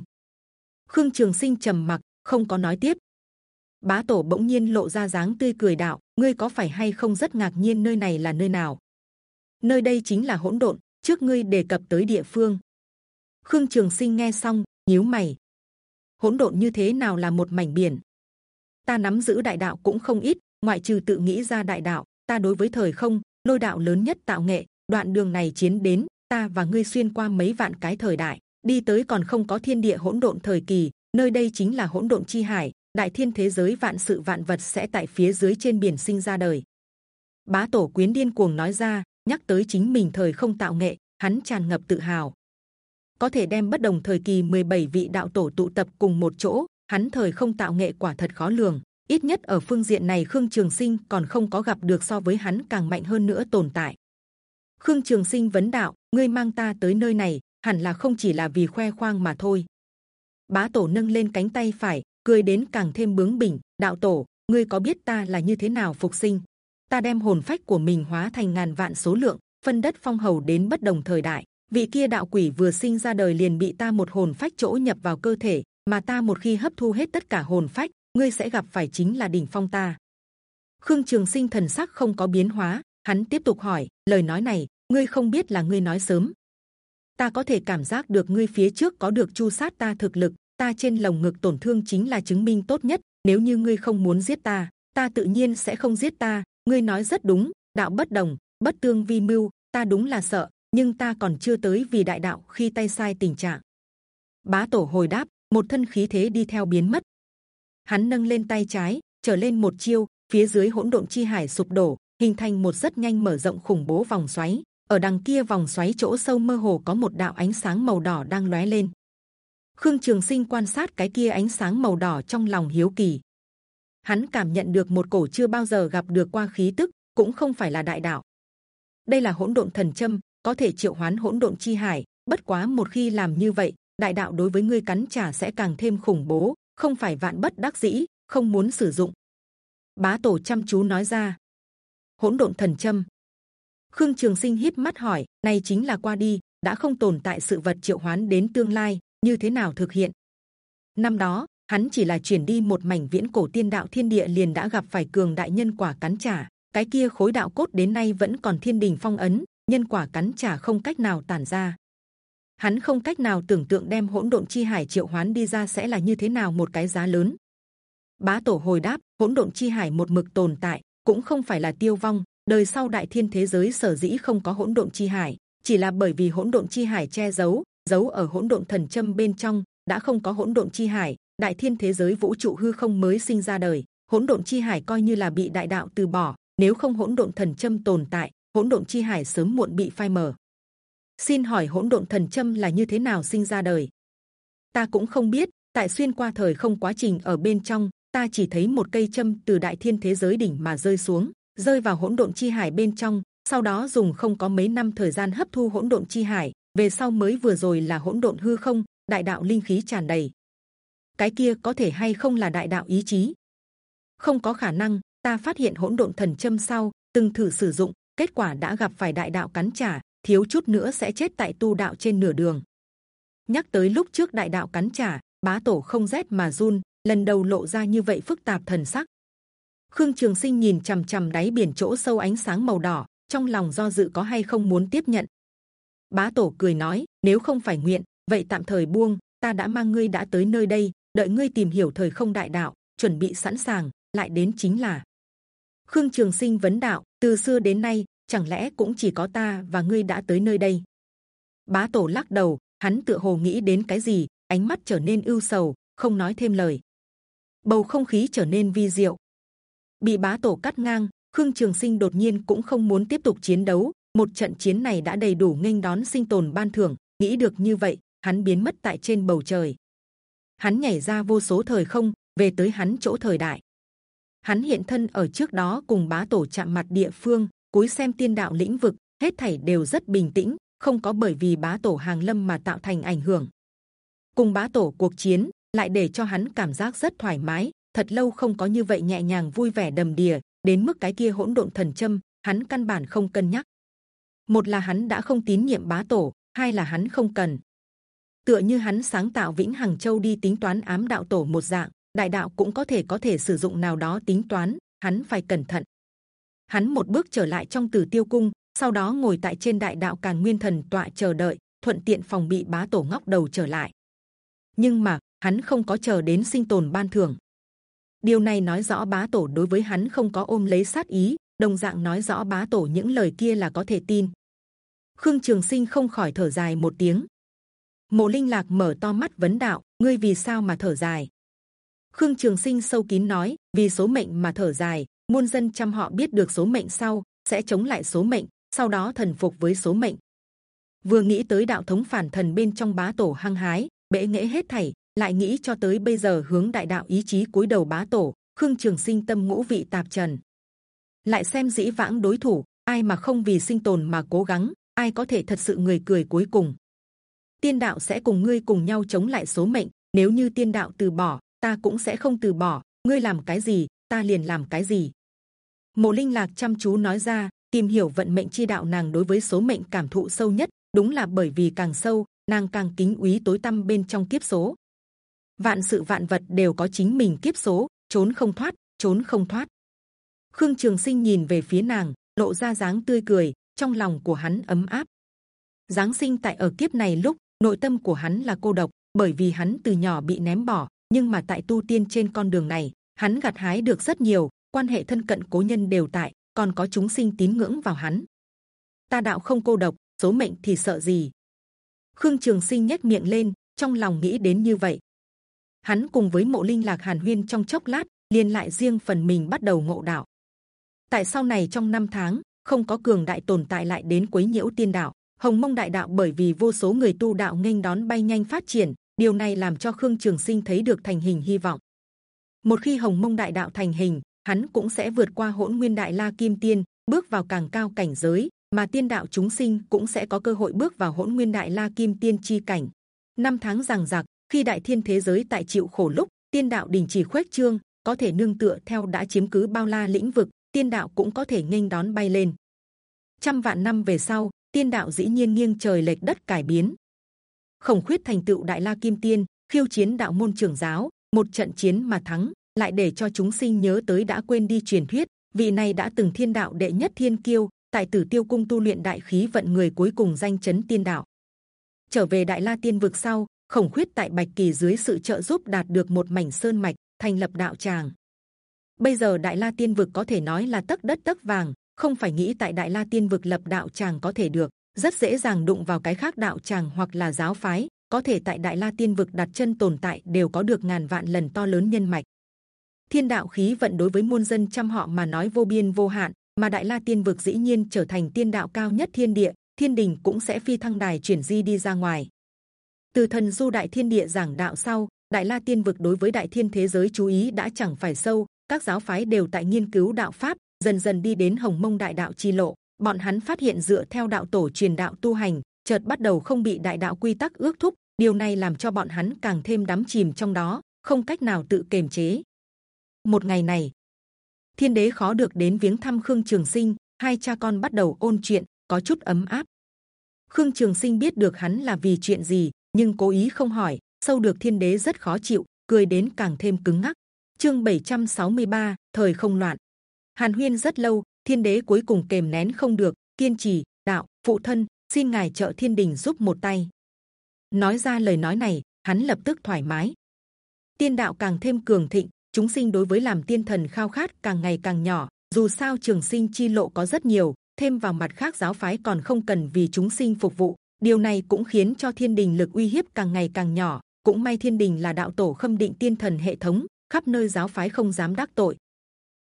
khương trường sinh trầm mặc, không có nói tiếp. Bá tổ bỗng nhiên lộ ra dáng tươi cười đạo, ngươi có phải hay không rất ngạc nhiên nơi này là nơi nào? Nơi đây chính là hỗn độn, trước ngươi đề cập tới địa phương. Khương trường sinh nghe xong, nhíu mày. Hỗn độn như thế nào là một mảnh biển? Ta nắm giữ đại đạo cũng không ít, ngoại trừ tự nghĩ ra đại đạo, ta đối với thời không, lôi đạo lớn nhất tạo nghệ, đoạn đường này chiến đến, ta và ngươi xuyên qua mấy vạn cái thời đại đi tới còn không có thiên địa hỗn độn thời kỳ, nơi đây chính là hỗn độn chi hải, đại thiên thế giới vạn sự vạn vật sẽ tại phía dưới trên biển sinh ra đời. Bá tổ quyến điên cuồng nói ra, nhắc tới chính mình thời không tạo nghệ, hắn tràn ngập tự hào. Có thể đem bất đồng thời kỳ 17 vị đạo tổ tụ tập cùng một chỗ, hắn thời không tạo nghệ quả thật khó lường. Ít nhất ở phương diện này khương trường sinh còn không có gặp được so với hắn càng mạnh hơn nữa tồn tại. Khương trường sinh vấn đạo, ngươi mang ta tới nơi này hẳn là không chỉ là vì khoe khoang mà thôi bá tổ nâng lên cánh tay phải cười đến càng thêm bướng bỉnh đạo tổ ngươi có biết ta là như thế nào phục sinh ta đem hồn phách của mình hóa thành ngàn vạn số lượng phân đất phong hầu đến bất đồng thời đại vị kia đạo quỷ vừa sinh ra đời liền bị ta một hồn phách chỗ nhập vào cơ thể mà ta một khi hấp thu hết tất cả hồn phách ngươi sẽ gặp phải chính là đỉnh phong ta. Khương Trường Sinh thần sắc không có biến hóa, hắn tiếp tục hỏi, lời nói này, ngươi không biết là ngươi nói sớm. Ta có thể cảm giác được ngươi phía trước có được chu sát ta thực lực, ta trên lồng ngực tổn thương chính là chứng minh tốt nhất. Nếu như ngươi không muốn giết ta, ta tự nhiên sẽ không giết ta. Ngươi nói rất đúng, đạo bất đồng, bất tương vi mưu. Ta đúng là sợ, nhưng ta còn chưa tới vì đại đạo khi tay sai tình trạng. Bá tổ hồi đáp, một thân khí thế đi theo biến mất, hắn nâng lên tay trái trở lên một chiêu phía dưới hỗn độn chi hải sụp đổ hình thành một rất nhanh mở rộng khủng bố vòng xoáy ở đằng kia vòng xoáy chỗ sâu mơ hồ có một đạo ánh sáng màu đỏ đang lóe lên. Khương trường sinh quan sát cái kia ánh sáng màu đỏ trong lòng hiếu kỳ. Hắn cảm nhận được một cổ chưa bao giờ gặp được qua khí tức, cũng không phải là đại đạo. Đây là hỗn độn thần châm, có thể triệu hoán hỗn độn chi hải, bất quá một khi làm như vậy, đại đạo đối với ngươi cắn trả sẽ càng thêm khủng bố, không phải vạn bất đắc dĩ, không muốn sử dụng. Bá tổ chăm chú nói ra. Hỗn độn thần châm khương trường sinh híp mắt hỏi này chính là qua đi đã không tồn tại sự vật triệu hoán đến tương lai như thế nào thực hiện? Năm đó hắn chỉ là chuyển đi một mảnh viễn cổ tiên đạo thiên địa liền đã gặp phải cường đại nhân quả cắn trả. Cái kia khối đạo cốt đến nay vẫn còn thiên đình phong ấn nhân quả cắn trả không cách nào tản ra. Hắn không cách nào tưởng tượng đem hỗn độn chi hải triệu hoán đi ra sẽ là như thế nào một cái giá lớn. Bá tổ hồi đáp, hỗn độn chi hải một mực tồn tại, cũng không phải là tiêu vong, đời sau đại thiên thế giới sở dĩ không có hỗn độn chi hải, chỉ là bởi vì hỗn độn chi hải che giấu giấu ở hỗn độn thần châm bên trong, đã không có hỗn độn chi hải, đại thiên thế giới vũ trụ hư không mới sinh ra đời. Hỗn độn chi hải coi như là bị đại đạo từ bỏ, nếu không hỗn độn thần châm tồn tại, hỗn độn chi hải sớm muộn bị phai mờ. Xin hỏi hỗn độn thần châm là như thế nào sinh ra đời? Ta cũng không biết, tại xuyên qua thời không quá trình ở bên trong, ta chỉ thấy một cây châm từ đại thiên thế giới đỉnh mà rơi xuống rơi vào hỗn độn chi hải bên trong, sau đó dùng không có mấy năm thời gian hấp thu hỗn độn chi hải, về sau mới vừa rồi là hỗn độn hư không, đại đạo linh khí tràn đầy. Cái kia có thể hay không là đại đạo ý chí? Không có khả năng, ta phát hiện hỗn độn thần châm sau, từng thử sử dụng, kết quả đã gặp phải đại đạo cắn trả, thiếu chút nữa sẽ chết tại tu đạo trên nửa đường. Nhắc tới lúc trước đại đạo cắn trả, bá tổ không rét mà run, lần đầu lộ ra như vậy phức tạp thần sắc khương trường sinh nhìn c h ầ m c h ầ m đáy biển chỗ sâu ánh sáng màu đỏ, trong lòng do dự có hay không muốn tiếp nhận. Bá tổ cười nói, nếu không phải nguyện, vậy tạm thời buông, ta đã mang ngươi đã tới nơi đây, đợi ngươi tìm hiểu thời không đại đạo, chuẩn bị sẵn sàng, lại đến chính là. Khương trường sinh vấn đạo, từ xưa đến nay, chẳng lẽ cũng chỉ có ta và ngươi đã tới nơi đây? Bá tổ lắc đầu, hắn tựa hồ nghĩ đến cái gì, ánh mắt trở nên ưu sầu, không nói thêm lời. Bầu không khí trở nên vi diệu bị bá tổ cắt ngang, khương trường sinh đột nhiên cũng không muốn tiếp tục chiến đấu. Một trận chiến này đã đầy đủ nghênh đón sinh tồn ban thưởng. Nghĩ được như vậy, hắn biến mất tại trên bầu trời. Hắn nhảy ra vô số thời không, về tới hắn chỗ thời đại. Hắn hiện thân ở trước đó cùng bá tổ chạm mặt địa phương, cúi xem tiên đạo lĩnh vực, hết thảy đều rất bình tĩnh, không có bởi vì bá tổ hàng lâm mà tạo thành ảnh hưởng. Cùng bá tổ cuộc chiến, lại để cho hắn cảm giác rất thoải mái thật lâu không có như vậy nhẹ nhàng vui vẻ đầm đìa, đến mức cái kia hỗn độn thần châm, hắn căn bản không cân nhắc. Một là hắn đã không tín nhiệm bá tổ, hai là hắn không cần. Tựa như hắn sáng tạo vĩnh hằng châu đi tính toán ám đạo tổ một dạng, đại đạo cũng có thể có thể sử dụng nào đó tính toán, hắn phải cẩn thận. Hắn một bước trở lại trong tử tiêu cung, sau đó ngồi tại trên đại đạo càn nguyên thần tọa chờ đợi, thuận tiện phòng bị bá tổ ngóc đầu trở lại. Nhưng mà, hắn không có chờ đến sinh tồn ban thưởng. Điều này nói rõ bá tổ đối với hắn không có ôm lấy sát ý, đồng dạng nói rõ bá tổ những lời kia là có thể tin. Khương Trường Sinh không khỏi thở dài một tiếng. Mộ Linh Lạc mở to mắt vấn đạo, ngươi vì sao mà thở dài? Khương Trường Sinh sâu kín nói, vì số mệnh mà thở dài. Muôn dân trăm họ biết được số mệnh sau sẽ chống lại số mệnh, sau đó thần phục với số mệnh. Vừa nghĩ tới đạo thống phản thần bên trong bá tổ hăng hái, bệ nghệ hết thảy, lại nghĩ cho tới bây giờ hướng đại đạo ý chí cúi đầu bá tổ, khương trường sinh tâm ngũ vị tạp trần. Lại xem dĩ vãng đối thủ, ai mà không vì sinh tồn mà cố gắng, ai có thể thật sự người cười cuối cùng. Tiên đạo sẽ cùng ngươi cùng nhau chống lại số mệnh, nếu như tiên đạo từ bỏ, ta cũng sẽ không từ bỏ, ngươi làm cái gì, ta liền làm cái gì. Mộ linh lạc chăm chú nói ra, tìm hiểu vận mệnh chi đạo nàng đối với số mệnh cảm thụ sâu nhất, đúng là bởi vì càng sâu, nàng càng kính úy tối tâm bên trong kiếp số vạn sự vạn vật đều có chính mình kiếp số, trốn không thoát, trốn không thoát. Khương trường sinh nhìn về phía nàng, lộ ra dáng tươi cười, trong lòng của hắn ấm áp. Giáng sinh tại ở kiếp này lúc, nội tâm của hắn là cô độc, bởi vì hắn từ nhỏ bị ném bỏ, nhưng mà tại tu tiên trên con đường này, hắn gặt hái được rất nhiều, quan hệ thân cận cố nhân đều tại, còn có chúng sinh tín ngưỡng vào hắn. Ta đạo không cô độc, số mệnh thì sợ gì? Khương trường sinh nhếch miệng lên, trong lòng nghĩ đến như vậy hắn cùng với mộ linh lạc hàn huyên trong chốc lát, liền lại riêng phần mình bắt đầu ngộ đạo. Tại sau này trong năm tháng, không có cường đại tồn tại lại đến quấy nhiễu tiên đạo. Hồng mông đại đạo bởi vì vô số người tu đạo nghênh đón bay nhanh phát triển, điều này làm cho khương trường sinh thấy được thành hình hy vọng. Một khi hồng mông đại đạo thành hình, hắn cũng sẽ vượt qua hỗn nguyên đại la kim tiên, bước vào càng cao cảnh giới, mà tiên đạo chúng sinh cũng sẽ có cơ hội bước vào hỗn nguyên đại la kim tiên chi cảnh. Năm tháng rằng rạc khi đại thiên thế giới tại chịu khổ lúc, tiên đạo đình chỉ khuếch trương, có thể nương tựa theo đã chiếm cứ bao la lĩnh vực, tiên đạo cũng có thể nghênh đón bay lên. Trăm vạn năm về sau, tiên đạo dĩ nhiên nghiêng trời lệch đất cải biến. Khổng khuyết thành tựu đại la kim tiên, khiêu chiến đạo môn trưởng giáo, một trận chiến mà thắng, lại để cho chúng sinh nhớ tới đã quên đi truyền thuyết, vị này đã từng thiên đạo đệ nhất thiên kiêu, tại tử tiêu cung tu luyện đại khí vận người cuối cùng danh chấn tiên đạo. Trở về đại la tiên vực sau khổng khuyết tại bạch kỳ dưới sự trợ giúp đạt được một mảnh sơn mạch, thành lập đạo tràng. Bây giờ đại la tiên vực có thể nói là tấc đất tấc vàng, không phải nghĩ tại đại la tiên vực lập đạo tràng có thể được. Rất dễ dàng đụng vào cái khác đạo tràng hoặc là giáo phái, có thể tại đại la tiên vực đặt chân tồn tại đều có được ngàn vạn lần to lớn nhân mạch. Thiên đạo khí vận đối với muôn dân trăm họ mà nói vô biên vô hạn, mà đại la tiên vực dĩ nhiên trở thành tiên đạo cao nhất thiên địa, thiên đình cũng sẽ phi thăng đài chuyển di đi ra ngoài từ thần du đại thiên địa giảng đạo sau, đại la tiên vực đối với đại thiên thế giới chú ý đã chẳng phải sâu. Các giáo phái đều tại nghiên cứu đạo pháp, dần dần đi đến hồng mông đại đạo chi lộ. Bọn hắn phát hiện dựa theo đạo tổ truyền đạo tu hành, chợt bắt đầu không bị đại đạo quy tắc ước thúc. Điều này làm cho bọn hắn càng thêm đắm chìm trong đó, không cách nào tự kiềm chế. Một ngày này, thiên đế khó được đến viếng thăm khương trường sinh. Hai cha con bắt đầu ôn chuyện, có chút ấm áp. Khương trường sinh biết được hắn là vì chuyện gì nhưng cố ý không hỏi sâu được thiên đế rất khó chịu cười đến càng thêm cứng ngắc. Chương 763, thời không loạn. Hàn huyên rất lâu thiên đế cuối cùng kềm nén không được kiên trì đạo phụ thân xin ngài trợ thiên đình giúp một tay. Nói ra lời nói này hắn lập tức thoải mái. Tiên đạo càng thêm cường thịnh chúng sinh đối với làm tiên thần khao khát càng ngày càng nhỏ dù sao trường sinh chi lộ có rất nhiều thêm vào mặt khác giáo phái còn không cần vì chúng sinh phục vụ điều này cũng khiến cho thiên đình lực uy hiếp càng ngày càng nhỏ. Cũng may thiên đình là đạo tổ khâm định tiên thần hệ thống, khắp nơi giáo phái không dám đắc tội.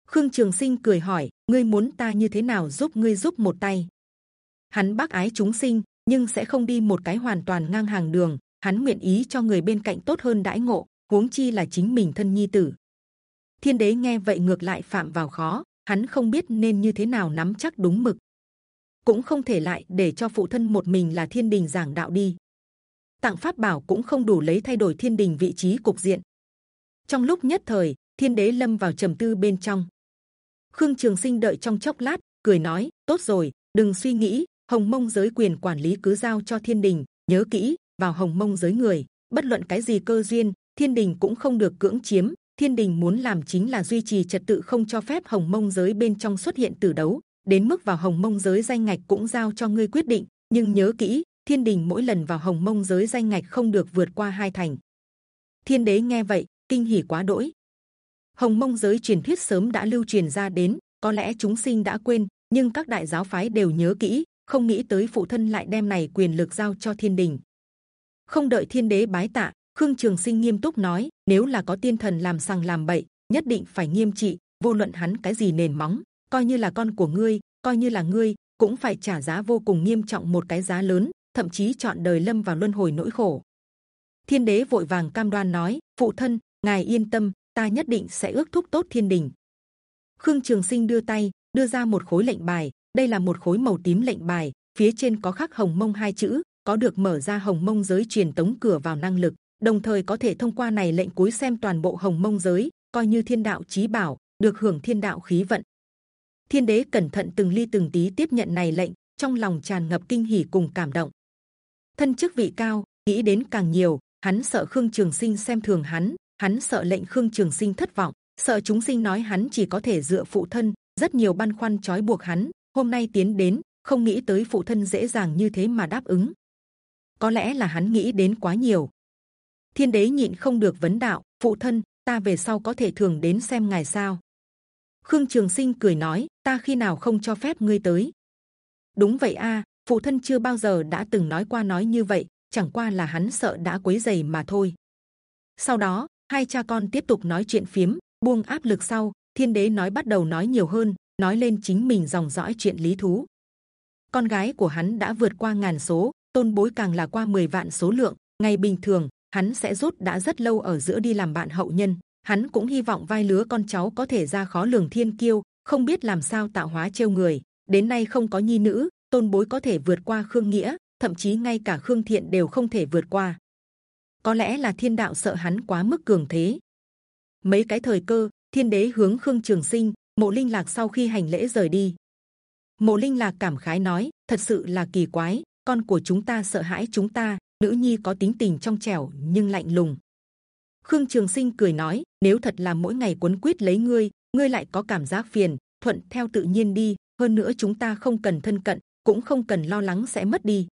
Khương trường sinh cười hỏi, ngươi muốn ta như thế nào giúp ngươi giúp một tay? Hắn bác ái chúng sinh, nhưng sẽ không đi một cái hoàn toàn ngang hàng đường. Hắn nguyện ý cho người bên cạnh tốt hơn đãi ngộ, huống chi là chính mình thân nhi tử. Thiên đế nghe vậy ngược lại phạm vào khó. Hắn không biết nên như thế nào nắm chắc đúng mực cũng không thể lại để cho phụ thân một mình là thiên đình giảng đạo đi. Tặng pháp bảo cũng không đủ lấy thay đổi thiên đình vị trí cục diện. Trong lúc nhất thời, thiên đế lâm vào trầm tư bên trong. Khương trường sinh đợi trong chốc lát, cười nói, tốt rồi, đừng suy nghĩ, hồng mông giới quyền quản lý cứ giao cho thiên đình, nhớ kỹ, vào hồng mông giới người, bất luận cái gì cơ duyên, thiên đình cũng không được cưỡng chiếm, thiên đình muốn làm chính là duy trì trật tự không cho phép hồng mông giới bên trong xuất hiện tử đấu đến mức vào hồng mông giới danh ngạch cũng giao cho ngươi quyết định, nhưng nhớ kỹ, thiên đình mỗi lần vào hồng mông giới danh ngạch không được vượt qua hai thành. Thiên đế nghe vậy, kinh hỉ quá đỗi. Hồng mông giới truyền thuyết sớm đã lưu truyền ra đến, có lẽ chúng sinh đã quên, nhưng các đại giáo phái đều nhớ kỹ, không nghĩ tới phụ thân lại đem này quyền lực giao cho thiên đình. Không đợi thiên đế bái tạ, khương trường sinh nghiêm túc nói, nếu là có tiên thần làm sằng làm bậy, nhất định phải nghiêm trị, vô luận hắn cái gì nền móng coi như là con của ngươi, coi như là ngươi, cũng phải trả giá vô cùng nghiêm trọng một cái giá lớn, thậm chí chọn đời lâm vào luân hồi nỗi khổ. Thiên đế vội vàng cam đoan nói, phụ thân, ngài yên tâm, ta nhất định sẽ ước thúc tốt thiên đình. Khương trường sinh đưa tay, đưa ra một khối lệnh bài. Đây là một khối màu tím lệnh bài, phía trên có khắc hồng mông hai chữ, có được mở ra hồng mông giới truyền tống cửa vào năng lực, đồng thời có thể thông qua này lệnh cuối xem toàn bộ hồng mông giới, coi như thiên đạo chí bảo, được hưởng thiên đạo khí vận thiên đế cẩn thận từng ly từng tí tiếp nhận này lệnh, trong lòng tràn ngập kinh hỉ cùng cảm động. Thân chức vị cao, nghĩ đến càng nhiều, hắn sợ khương trường sinh xem thường hắn hắn sợ lệnh khương trường sinh thất vọng, sợ chúng sinh nói hắn chỉ có thể dựa phụ thân, rất nhiều băn khoăn trói buộc hắn, hôm nay tiến đến, không nghĩ tới phụ thân dễ dàng như thế mà đáp ứng. Có lẽ là hắn nghĩ đến quá nhiều. Thiên đế nhịn không được vấn đạo, phụ thân, ta về sau có thể thường đến xem ngài sao? Khương trường sinh cười nói, ta khi nào không cho phép ngươi tới? Đúng vậy a, phụ thân chưa bao giờ đã từng nói qua nói như vậy, chẳng qua là hắn sợ đã quấy giày mà thôi. Sau đó, hai cha con tiếp tục nói chuyện phiếm, buông áp lực sau, thiên đế nói bắt đầu nói nhiều hơn, nói lên chính mình dòng dõi chuyện lý thú. Con gái của hắn đã vượt qua ngàn số, tôn bối càng là qua 10 vạn số lượng, ngày bình thường, hắn sẽ rút đã rất lâu ở giữa đi làm bạn hậu nhân hắn cũng hy vọng vai lứa con cháu có thể ra khó lường thiên kiêu, không biết làm sao tạo hóa trêu người. Đến nay không có nhi nữ, tôn bối có thể vượt qua khương nghĩa, thậm chí ngay cả khương thiện đều không thể vượt qua. Có lẽ là thiên đạo sợ hắn quá mức cường thế. Mấy cái thời cơ, thiên đế hướng khương trường sinh, mộ linh lạc sau khi hành lễ rời đi. Mộ linh lạc cảm khái nói, thật sự là kỳ quái, con của chúng ta sợ hãi chúng ta, nữ nhi có tính tình trong trẻo nhưng lạnh lùng. Khương trường sinh cười nói nếu thật là mỗi ngày cuốn quýt lấy ngươi ngươi lại có cảm giác phiền, thuận theo tự nhiên đi, hơn nữa chúng ta không cần thân cận, cũng không cần lo lắng sẽ mất đi.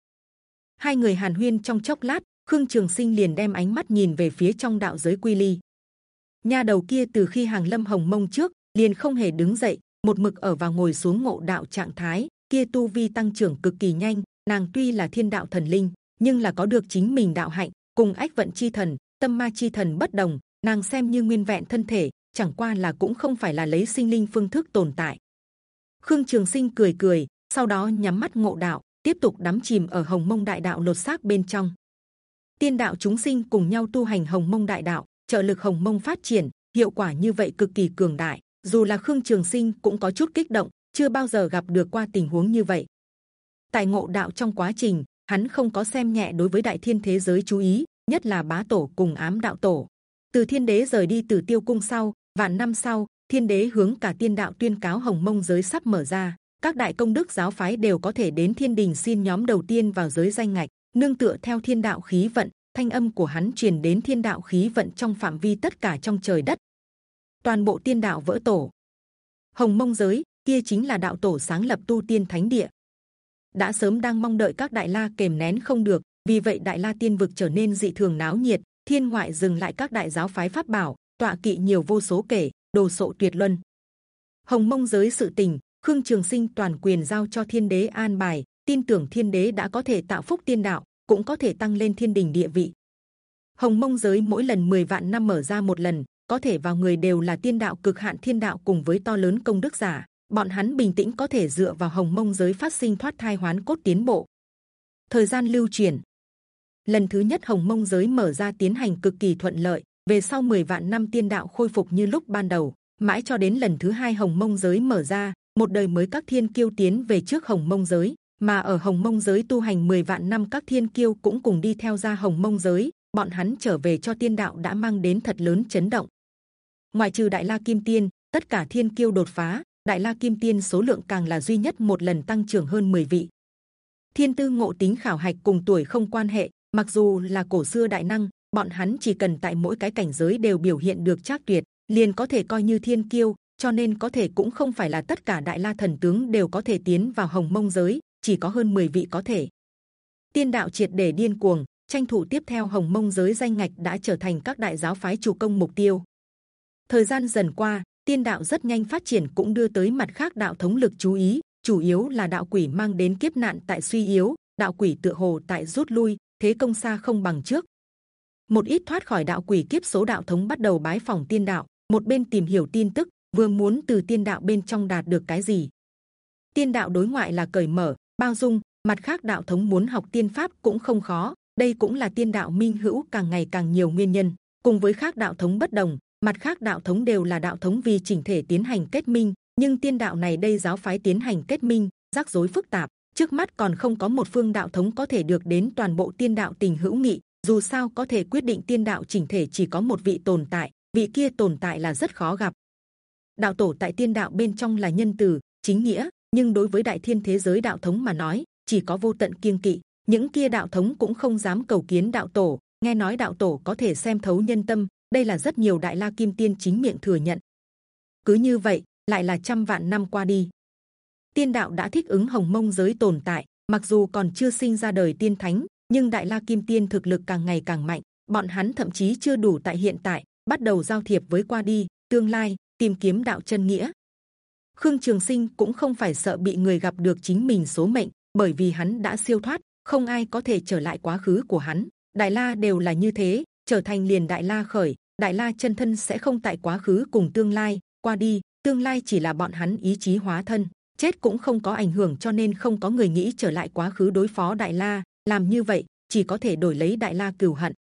Hai người hàn huyên trong chốc lát, khương trường sinh liền đem ánh mắt nhìn về phía trong đạo giới quy ly. Nha đầu kia từ khi hàng lâm hồng mông trước, liền không hề đứng dậy, một mực ở vào ngồi xuống ngộ đạo trạng thái, kia tu vi tăng trưởng cực kỳ nhanh, nàng tuy là thiên đạo thần linh, nhưng là có được chính mình đạo hạnh, cùng ách vận chi thần, tâm ma chi thần bất đồng nàng xem như nguyên vẹn thân thể, chẳng qua là cũng không phải là lấy sinh linh phương thức tồn tại. Khương trường sinh cười cười, sau đó nhắm mắt ngộ đạo, tiếp tục đắm chìm ở hồng mông đại đạo lột xác bên trong. Tiên đạo chúng sinh cùng nhau tu hành hồng mông đại đạo, trợ lực hồng mông phát triển, hiệu quả như vậy cực kỳ cường đại. Dù là khương trường sinh cũng có chút kích động, chưa bao giờ gặp được qua tình huống như vậy. Tại ngộ đạo trong quá trình, hắn không có xem nhẹ đối với đại thiên thế giới chú ý, nhất là bá tổ cùng ám đạo tổ từ thiên đế rời đi từ tiêu cung sau, vạn năm sau, thiên đế hướng cả tiên đạo tuyên cáo hồng mông giới sắp mở ra. Các đại công đức giáo phái đều có thể đến thiên đình xin nhóm đầu tiên vào giới danh ngạch, nương tựa theo thiên đạo khí vận, thanh âm của hắn truyền đến thiên đạo khí vận trong phạm vi tất cả trong trời đất. Toàn bộ tiên đạo vỡ tổ. Hồng mông giới, kia chính là đạo tổ sáng lập tu tiên thánh địa. Đã sớm đang mong đợi các đại la kềm nén không được, vì vậy đại la tiên vực trở nên dị thường náo nhiệt thiên ngoại dừng lại các đại giáo phái pháp bảo, tọa kỵ nhiều vô số kể, đồ sộ tuyệt luân. Hồng mông giới sự tình, khương trường sinh toàn quyền giao cho thiên đế an bài, tin tưởng thiên đế đã có thể tạo phúc tiên đạo, cũng có thể tăng lên thiên đình địa vị. Hồng mông giới mỗi lần 10 vạn năm mở ra một lần, có thể vào người đều là tiên đạo cực hạn thiên đạo cùng với to lớn công đức giả, bọn hắn bình tĩnh có thể dựa vào hồng mông giới phát sinh thoát thai hoán cốt tiến bộ. Thời gian lưu truyền lần thứ nhất hồng mông giới mở ra tiến hành cực kỳ thuận lợi, về sau 10 vạn năm tiên đạo khôi phục như lúc ban đầu. Mãi cho đến lần thứ hai hồng mông giới mở ra, một đời mới các thiên kiêu tiến về trước hồng mông giới. Mà ở hồng mông giới tu hành 10 vạn năm các thiên kiêu cũng cùng đi theo ra hồng mông giới, bọn hắn trở về cho tiên đạo đã mang đến thật lớn chấn động. Ngoài trừ đại la kim tiên, tất cả thiên kiêu đột phá, đại la kim tiên số lượng càng là duy nhất một lần tăng trưởng hơn 10 vị. Thiên tư ngộ tính khảo hạch cùng tuổi không quan hệ mặc dù là cổ xưa đại năng, bọn hắn chỉ cần tại mỗi cái cảnh giới đều biểu hiện được chắc tuyệt, liền có thể coi như thiên kiêu, cho nên có thể cũng không phải là tất cả đại la thần tướng đều có thể tiến vào hồng mông giới, chỉ có hơn 10 vị có thể. Tiên đạo triệt để điên cuồng, tranh thủ tiếp theo hồng mông giới danh ngạch đã trở thành các đại giáo phái chủ công mục tiêu. Thời gian dần qua, tiên đạo rất nhanh phát triển cũng đưa tới mặt khác đạo thống lực chú ý, chủ yếu là đạo quỷ mang đến kiếp nạn tại suy yếu, đạo quỷ tựa hồ tại rút lui thế công xa không bằng trước. Một ít thoát khỏi đạo quỷ kiếp số đạo thống bắt đầu bái phòng tiên đạo, một bên tìm hiểu tin tức, vừa muốn từ tiên đạo bên trong đạt được cái gì. Tiên đạo đối ngoại là cởi mở, bao dung, mặt khác đạo thống muốn học tiên pháp cũng không khó, đây cũng là tiên đạo minh hữu càng ngày càng nhiều nguyên nhân. Cùng với khác đạo thống bất đồng, mặt khác đạo thống đều là đạo thống vì chỉnh thể tiến hành kết minh, nhưng tiên đạo này đây giáo phái tiến hành kết minh, rắc rối phức tạp trước mắt còn không có một phương đạo thống có thể được đến toàn bộ tiên đạo tình hữu nghị, dù sao có thể quyết định tiên đạo chỉnh thể chỉ có một vị tồn tại, vị kia tồn tại là rất khó gặp. Đạo tổ tại tiên đạo bên trong là nhân từ, chính nghĩa, nhưng đối với đại thiên thế giới đạo thống mà nói, chỉ có vô tận kiêng kỵ, những kia đạo thống cũng không dám cầu kiến đạo tổ. Nghe nói đạo tổ có thể xem thấu nhân tâm, đây là rất nhiều đại la kim tiên chính miệng thừa nhận. Cứ như vậy, lại là trăm vạn năm qua đi tiên đạo đã thích ứng hồng mông giới tồn tại, mặc dù còn chưa sinh ra đời tiên thánh, nhưng đại la kim tiên thực lực càng ngày càng mạnh, bọn hắn thậm chí chưa đủ tại hiện tại, bắt đầu giao thiệp với qua đi, tương lai, tìm kiếm đạo chân nghĩa. Khương trường sinh cũng không phải sợ bị người gặp được chính mình số mệnh, bởi vì hắn đã siêu thoát, không ai có thể trở lại quá khứ của hắn. Đại la đều là như thế, trở thành liền đại la khởi, đại la chân thân sẽ không tại quá khứ cùng tương lai, qua đi, tương lai chỉ là bọn hắn ý chí hóa thân chết cũng không có ảnh hưởng cho nên không có người nghĩ trở lại quá khứ đối phó đại la. Làm như vậy, chỉ có thể đổi lấy đại la cừu hận.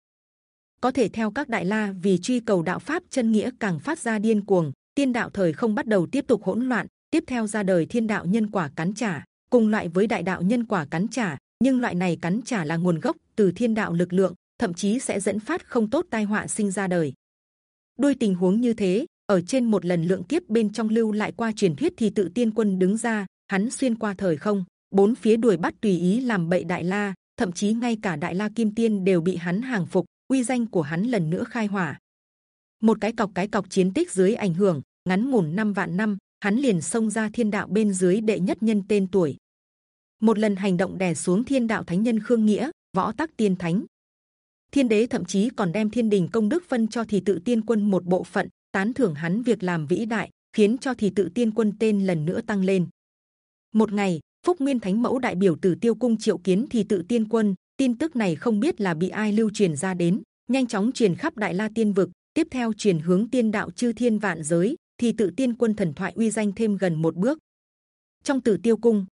Có thể theo các đại la vì truy cầu đạo pháp chân nghĩa càng phát ra điên cuồng, tiên đạo thời không bắt đầu tiếp tục hỗn loạn, tiếp theo ra đời thiên đạo nhân quả cắn trả. Cùng loại với đại đạo nhân quả cắn trả, nhưng loại này cắn trả là nguồn gốc từ thiên đạo lực lượng, thậm chí sẽ dẫn phát không tốt tai họa sinh ra đời. Đôi tình huống như thế ở trên một lần lượng kiếp bên trong lưu lại qua truyền thuyết thì tự tiên quân đứng ra, hắn xuyên qua thời không, bốn phía đuổi bắt tùy ý làm bậy đại la, thậm chí ngay cả đại la kim tiên đều bị hắn hàng phục, uy danh của hắn lần nữa khai hỏa. Một cái cọc cái cọc chiến tích dưới ảnh hưởng, ngắn ngủn năm vạn năm, hắn liền xông ra thiên đạo bên dưới đệ nhất nhân tên tuổi. Một lần hành động đè xuống thiên đạo thánh nhân khương nghĩa, võ tắc tiên thánh. Thiên đế thậm chí còn đem thiên đình công đức phân cho thì tự tiên quân một bộ phận tán thưởng hắn việc làm vĩ đại khiến cho thì tự tiên quân tên lần nữa tăng lên. Một ngày, Phúc Nguyên Thánh Mẫu đại biểu tử Tiêu Cung triệu kiến thì tự tiên quân. Tin tức này không biết là bị ai lưu truyền ra đến, nhanh chóng truyền khắp Đại La Tiên vực. Tiếp theo truyền hướng tiên đạo chư thiên vạn giới, thì tự tiên quân thần thoại uy danh thêm gần một bước. Trong Tử Tiêu Cung,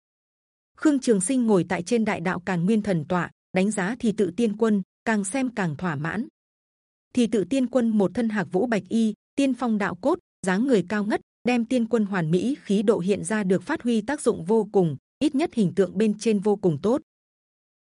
Khương Trường Sinh ngồi tại trên đại đạo càn nguyên thần tọa, đánh giá thì tự tiên quân, càng xem càng thỏa mãn. Thì tự tiên quân một thân hạc vũ bạch y, tiên phong đạo cốt, dáng người cao ngất, đem tiên quân hoàn mỹ khí độ hiện ra được phát huy tác dụng vô cùng, ít nhất hình tượng bên trên vô cùng tốt.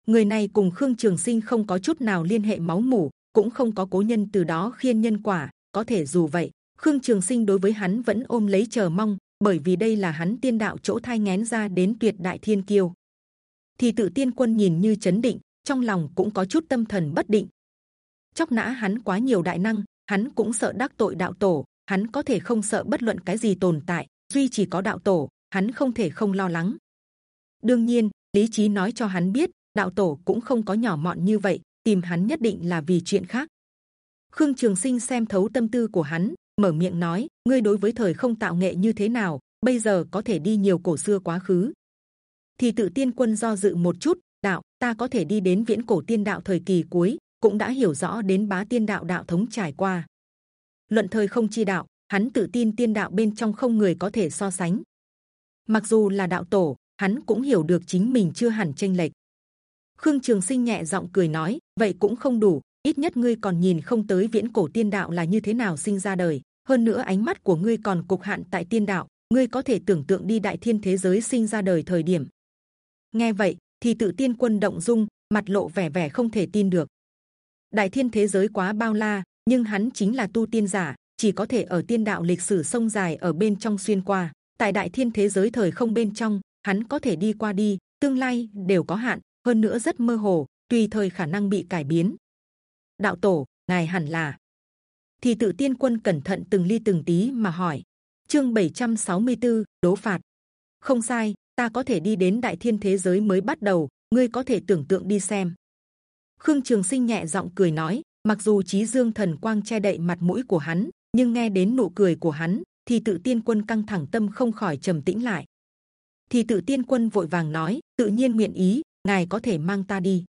Người này cùng Khương Trường Sinh không có chút nào liên hệ máu mủ, cũng không có cố nhân từ đó khiên nhân quả. Có thể dù vậy, Khương Trường Sinh đối với hắn vẫn ôm lấy chờ mong, bởi vì đây là hắn tiên đạo chỗ thai ngén ra đến tuyệt đại thiên kiêu. Thì tự tiên quân nhìn như chấn định, trong lòng cũng có chút tâm thần bất định. Chóc nã hắn quá nhiều đại năng, hắn cũng sợ đắc tội đạo tổ, hắn có thể không sợ bất luận cái gì tồn tại, duy chỉ có đạo tổ, hắn không thể không lo lắng. đương nhiên, lý trí nói cho hắn biết, đạo tổ cũng không có nhỏ mọn như vậy, tìm hắn nhất định là vì chuyện khác. Khương Trường Sinh xem thấu tâm tư của hắn, mở miệng nói: ngươi đối với thời không tạo nghệ như thế nào? Bây giờ có thể đi nhiều cổ xưa quá khứ. Thì tự tiên quân do dự một chút, đạo ta có thể đi đến viễn cổ tiên đạo thời kỳ cuối, cũng đã hiểu rõ đến bá tiên đạo đạo thống trải qua. Luận thời không chi đạo, hắn tự tin tiên đạo bên trong không người có thể so sánh. Mặc dù là đạo tổ, hắn cũng hiểu được chính mình chưa hẳn tranh lệch. Khương Trường Sinh nhẹ giọng cười nói, vậy cũng không đủ, ít nhất ngươi còn nhìn không tới viễn cổ tiên đạo là như thế nào sinh ra đời. Hơn nữa ánh mắt của ngươi còn cục hạn tại tiên đạo, ngươi có thể tưởng tượng đi đại thiên thế giới sinh ra đời thời điểm. Nghe vậy, thì tự tiên quân động dung, mặt lộ vẻ vẻ không thể tin được. Đại thiên thế giới quá bao la, nhưng hắn chính là tu tiên giả, chỉ có thể ở tiên đạo lịch sử sông dài ở bên trong xuyên qua. Tại đại thiên thế giới thời không bên trong, hắn có thể đi qua đi, tương lai đều có hạn, hơn nữa rất mơ hồ, tùy thời khả năng bị cải biến. Đạo tổ, ngài hẳn là thì tự tiên quân cẩn thận từng ly từng tí mà hỏi. Chương 764, đố phạt. Không sai, ta có thể đi đến đại thiên thế giới mới bắt đầu, ngươi có thể tưởng tượng đi xem. Khương Trường Sinh nhẹ giọng cười nói, mặc dù trí dương thần quang che đậy mặt mũi của hắn, nhưng nghe đến nụ cười của hắn, thì tự tiên quân căng thẳng tâm không khỏi trầm tĩnh lại. Thì tự tiên quân vội vàng nói, tự nhiên nguyện ý, ngài có thể mang ta đi.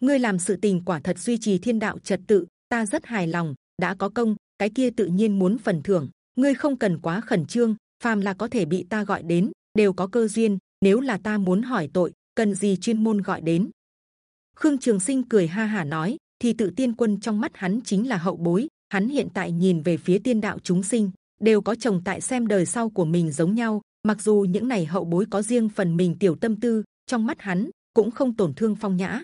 Ngươi làm sự tình quả thật duy trì thiên đạo trật tự, ta rất hài lòng. đã có công, cái kia tự nhiên muốn phần thưởng. Ngươi không cần quá khẩn trương, phàm là có thể bị ta gọi đến, đều có cơ duyên. Nếu là ta muốn hỏi tội, cần gì chuyên môn gọi đến? Khương Trường Sinh cười ha hà nói, thì tự tiên quân trong mắt hắn chính là hậu bối. Hắn hiện tại nhìn về phía tiên đạo chúng sinh, đều có chồng tại xem đời sau của mình giống nhau. Mặc dù những này hậu bối có riêng phần mình tiểu tâm tư, trong mắt hắn cũng không tổn thương phong nhã.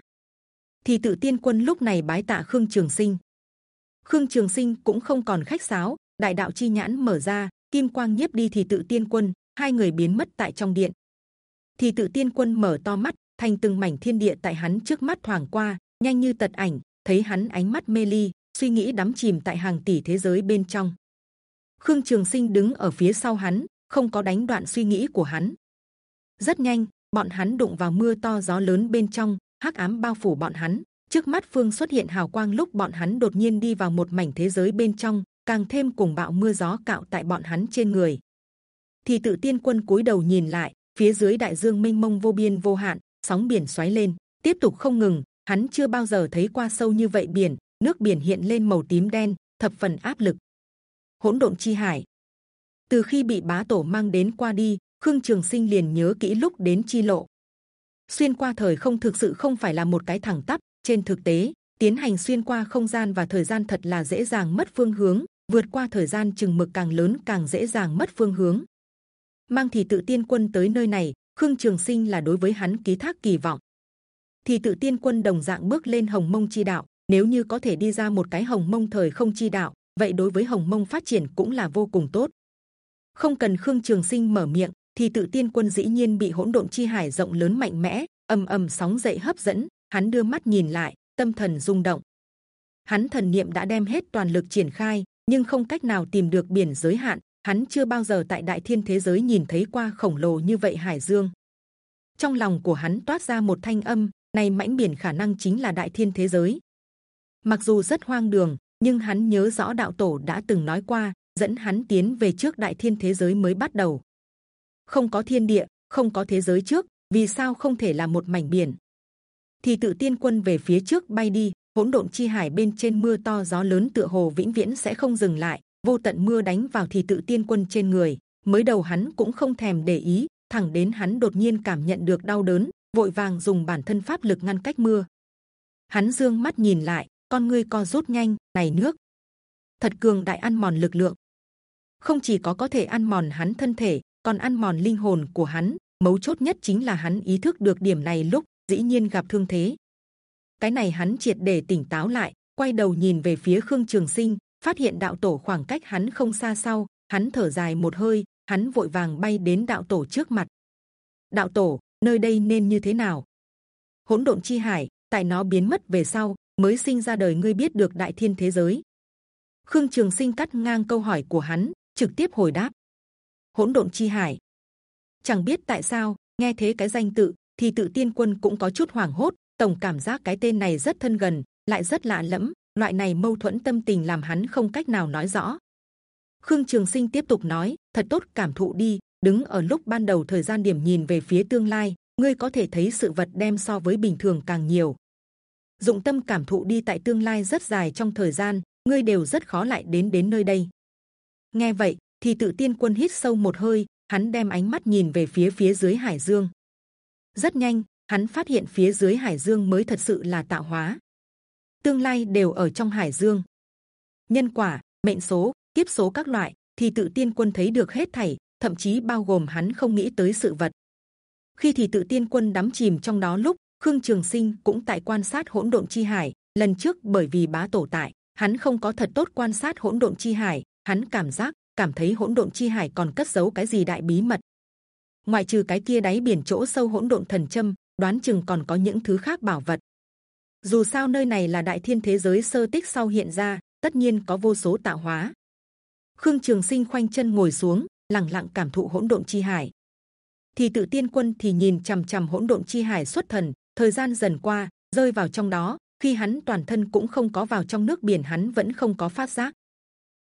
Thì tự tiên quân lúc này bái tạ Khương Trường Sinh. Khương Trường Sinh cũng không còn khách sáo, đại đạo chi nhãn mở ra, kim quang nhiếp đi thì tự tiên quân, hai người biến mất tại trong điện. Thì tự tiên quân mở to mắt, thành từng mảnh thiên địa tại hắn trước mắt thoáng qua, nhanh như tật ảnh, thấy hắn ánh mắt mê ly, suy nghĩ đắm chìm tại hàng tỷ thế giới bên trong. Khương Trường Sinh đứng ở phía sau hắn, không có đánh đoạn suy nghĩ của hắn. Rất nhanh, bọn hắn đụng vào mưa to gió lớn bên trong hắc ám bao phủ bọn hắn trước mắt phương xuất hiện hào quang lúc bọn hắn đột nhiên đi vào một mảnh thế giới bên trong càng thêm cùng bạo mưa gió cạo tại bọn hắn trên người thì tự tiên quân cúi đầu nhìn lại phía dưới đại dương mênh mông vô biên vô hạn sóng biển xoáy lên tiếp tục không ngừng hắn chưa bao giờ thấy qua sâu như vậy biển nước biển hiện lên màu tím đen thập phần áp lực hỗn độn chi hải từ khi bị bá tổ mang đến qua đi Khương Trường Sinh liền nhớ kỹ lúc đến chi lộ. Xuyên qua thời không thực sự không phải là một cái thẳng tắp. Trên thực tế, tiến hành xuyên qua không gian và thời gian thật là dễ dàng mất phương hướng. Vượt qua thời gian chừng mực càng lớn càng dễ dàng mất phương hướng. Mang thì tự tiên quân tới nơi này, Khương Trường Sinh là đối với hắn ký thác kỳ vọng. Thì tự tiên quân đồng dạng bước lên Hồng Mông chi đạo. Nếu như có thể đi ra một cái Hồng Mông thời không chi đạo, vậy đối với Hồng Mông phát triển cũng là vô cùng tốt. Không cần Khương Trường Sinh mở miệng, thì tự tiên quân dĩ nhiên bị hỗn độn chi hải rộng lớn mạnh mẽ ầm ầm sóng dậy hấp dẫn hắn đưa mắt nhìn lại tâm thần rung động hắn thần niệm đã đem hết toàn lực triển khai nhưng không cách nào tìm được biển giới hạn hắn chưa bao giờ tại đại thiên thế giới nhìn thấy qua khổng lồ như vậy hải dương trong lòng của hắn toát ra một thanh âm này mãnh biển khả năng chính là đại thiên thế giới mặc dù rất hoang đường nhưng hắn nhớ rõ đạo tổ đã từng nói qua dẫn hắn tiến về trước đại thiên thế giới mới bắt đầu. Không có thiên địa, không có thế giới trước, vì sao không thể là một mảnh biển? Thì tự tiên quân về phía trước bay đi, hỗn độn chi hải bên trên mưa to gió lớn tựa hồ vĩnh viễn sẽ không dừng lại, vô tận mưa đánh vào thì tự tiên quân trên người. Mới đầu hắn cũng không thèm để ý, thẳng đến hắn đột nhiên cảm nhận được đau đớn, vội vàng dùng bản thân pháp lực ngăn cách mưa. Hắn dương mắt nhìn lại, con ngươi co rút nhanh, này nước thật cường đại ăn mòn lực lượng. Không chỉ có có thể ăn mòn hắn thân thể, còn ăn mòn linh hồn của hắn. Mấu chốt nhất chính là hắn ý thức được điểm này lúc dĩ nhiên gặp thương thế. Cái này hắn triệt để tỉnh táo lại, quay đầu nhìn về phía Khương Trường Sinh, phát hiện đạo tổ khoảng cách hắn không xa sau, hắn thở dài một hơi, hắn vội vàng bay đến đạo tổ trước mặt. Đạo tổ, nơi đây nên như thế nào? Hỗn độn chi hải, tại nó biến mất về sau, mới sinh ra đời ngươi biết được đại thiên thế giới. Khương Trường Sinh cắt ngang câu hỏi của hắn, trực tiếp hồi đáp: Hỗn độn chi hải. Chẳng biết tại sao, nghe thế cái danh tự, thì tự tiên quân cũng có chút hoảng hốt. Tổng cảm giác cái tên này rất thân gần, lại rất lạ lẫm. Loại này mâu thuẫn tâm tình làm hắn không cách nào nói rõ. Khương Trường Sinh tiếp tục nói: thật tốt cảm thụ đi. Đứng ở lúc ban đầu thời gian điểm nhìn về phía tương lai, ngươi có thể thấy sự vật đem so với bình thường càng nhiều. Dụng tâm cảm thụ đi tại tương lai rất dài trong thời gian, ngươi đều rất khó lại đến đến nơi đây. Nghe vậy, thì tự tiên quân hít sâu một hơi, hắn đem ánh mắt nhìn về phía phía dưới hải dương. Rất nhanh, hắn phát hiện phía dưới hải dương mới thật sự là tạo hóa. Tương lai đều ở trong hải dương. Nhân quả, mệnh số, kiếp số các loại, thì tự tiên quân thấy được hết thảy, thậm chí bao gồm hắn không nghĩ tới sự vật. Khi thì tự tiên quân đắm chìm trong đó lúc Khương Trường Sinh cũng tại quan sát hỗn độn chi hải. Lần trước bởi vì bá tổ tại, hắn không có thật tốt quan sát hỗn độn chi hải hắn cảm giác cảm thấy hỗn độn chi hải còn cất giấu cái gì đại bí mật ngoại trừ cái kia đáy biển chỗ sâu hỗn độn thần châm đoán chừng còn có những thứ khác bảo vật dù sao nơi này là đại thiên thế giới sơ tích sau hiện ra, tất nhiên có vô số tạo hóa. Khương trường sinh khoanh chân ngồi xuống lặng lặng cảm thụ hỗn độn chi hải. Thì tự tiên quân thì nhìn c h ầ m c h ầ m hỗn độn chi hải xuất thần, thời gian dần qua, rơi vào trong đó, khi hắn toàn thân cũng không có vào trong nước biển, hắn vẫn không có phát giác.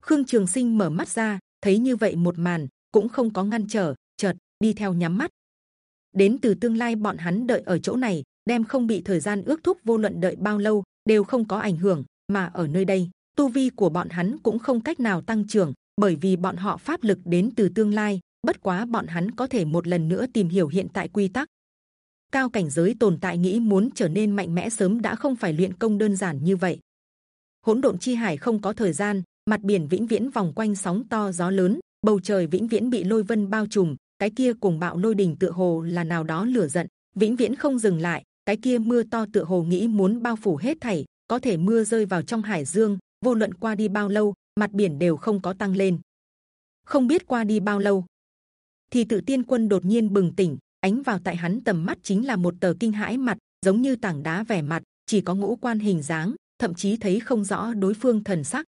Khương trường sinh mở mắt ra, thấy như vậy một màn, cũng không có ngăn trở, chợt đi theo nhắm mắt. Đến từ tương lai bọn hắn đợi ở chỗ này đem không bị thời gian ước thúc vô luận đợi bao lâu đều không có ảnh hưởng mà ở nơi đây tu vi của bọn hắn cũng không cách nào tăng trưởng bởi vì bọn họ pháp lực đến từ tương lai bất quá bọn hắn có thể một lần nữa tìm hiểu hiện tại quy tắc cao cảnh giới tồn tại nghĩ muốn trở nên mạnh mẽ sớm đã không phải luyện công đơn giản như vậy. Hỗn độn chi hải không có thời gian, mặt biển vĩnh viễn vòng quanh sóng to gió lớn, bầu trời vĩnh viễn bị lôi vân bao trùm, cái kia cùng bạo lôi đình tựa hồ là nào đó lửa giận, vĩnh viễn không dừng lại. Cái kia mưa to tựa hồ nghĩ muốn bao phủ hết thảy, có thể mưa rơi vào trong hải dương, vô luận qua đi bao lâu, mặt biển đều không có tăng lên. Không biết qua đi bao lâu, thì tự tiên quân đột nhiên bừng tỉnh, ánh vào tại hắn tầm mắt chính là một tờ kinh hãi mặt giống như tảng đá vẻ mặt chỉ có ngũ quan hình dáng thậm chí thấy không rõ đối phương thần sắc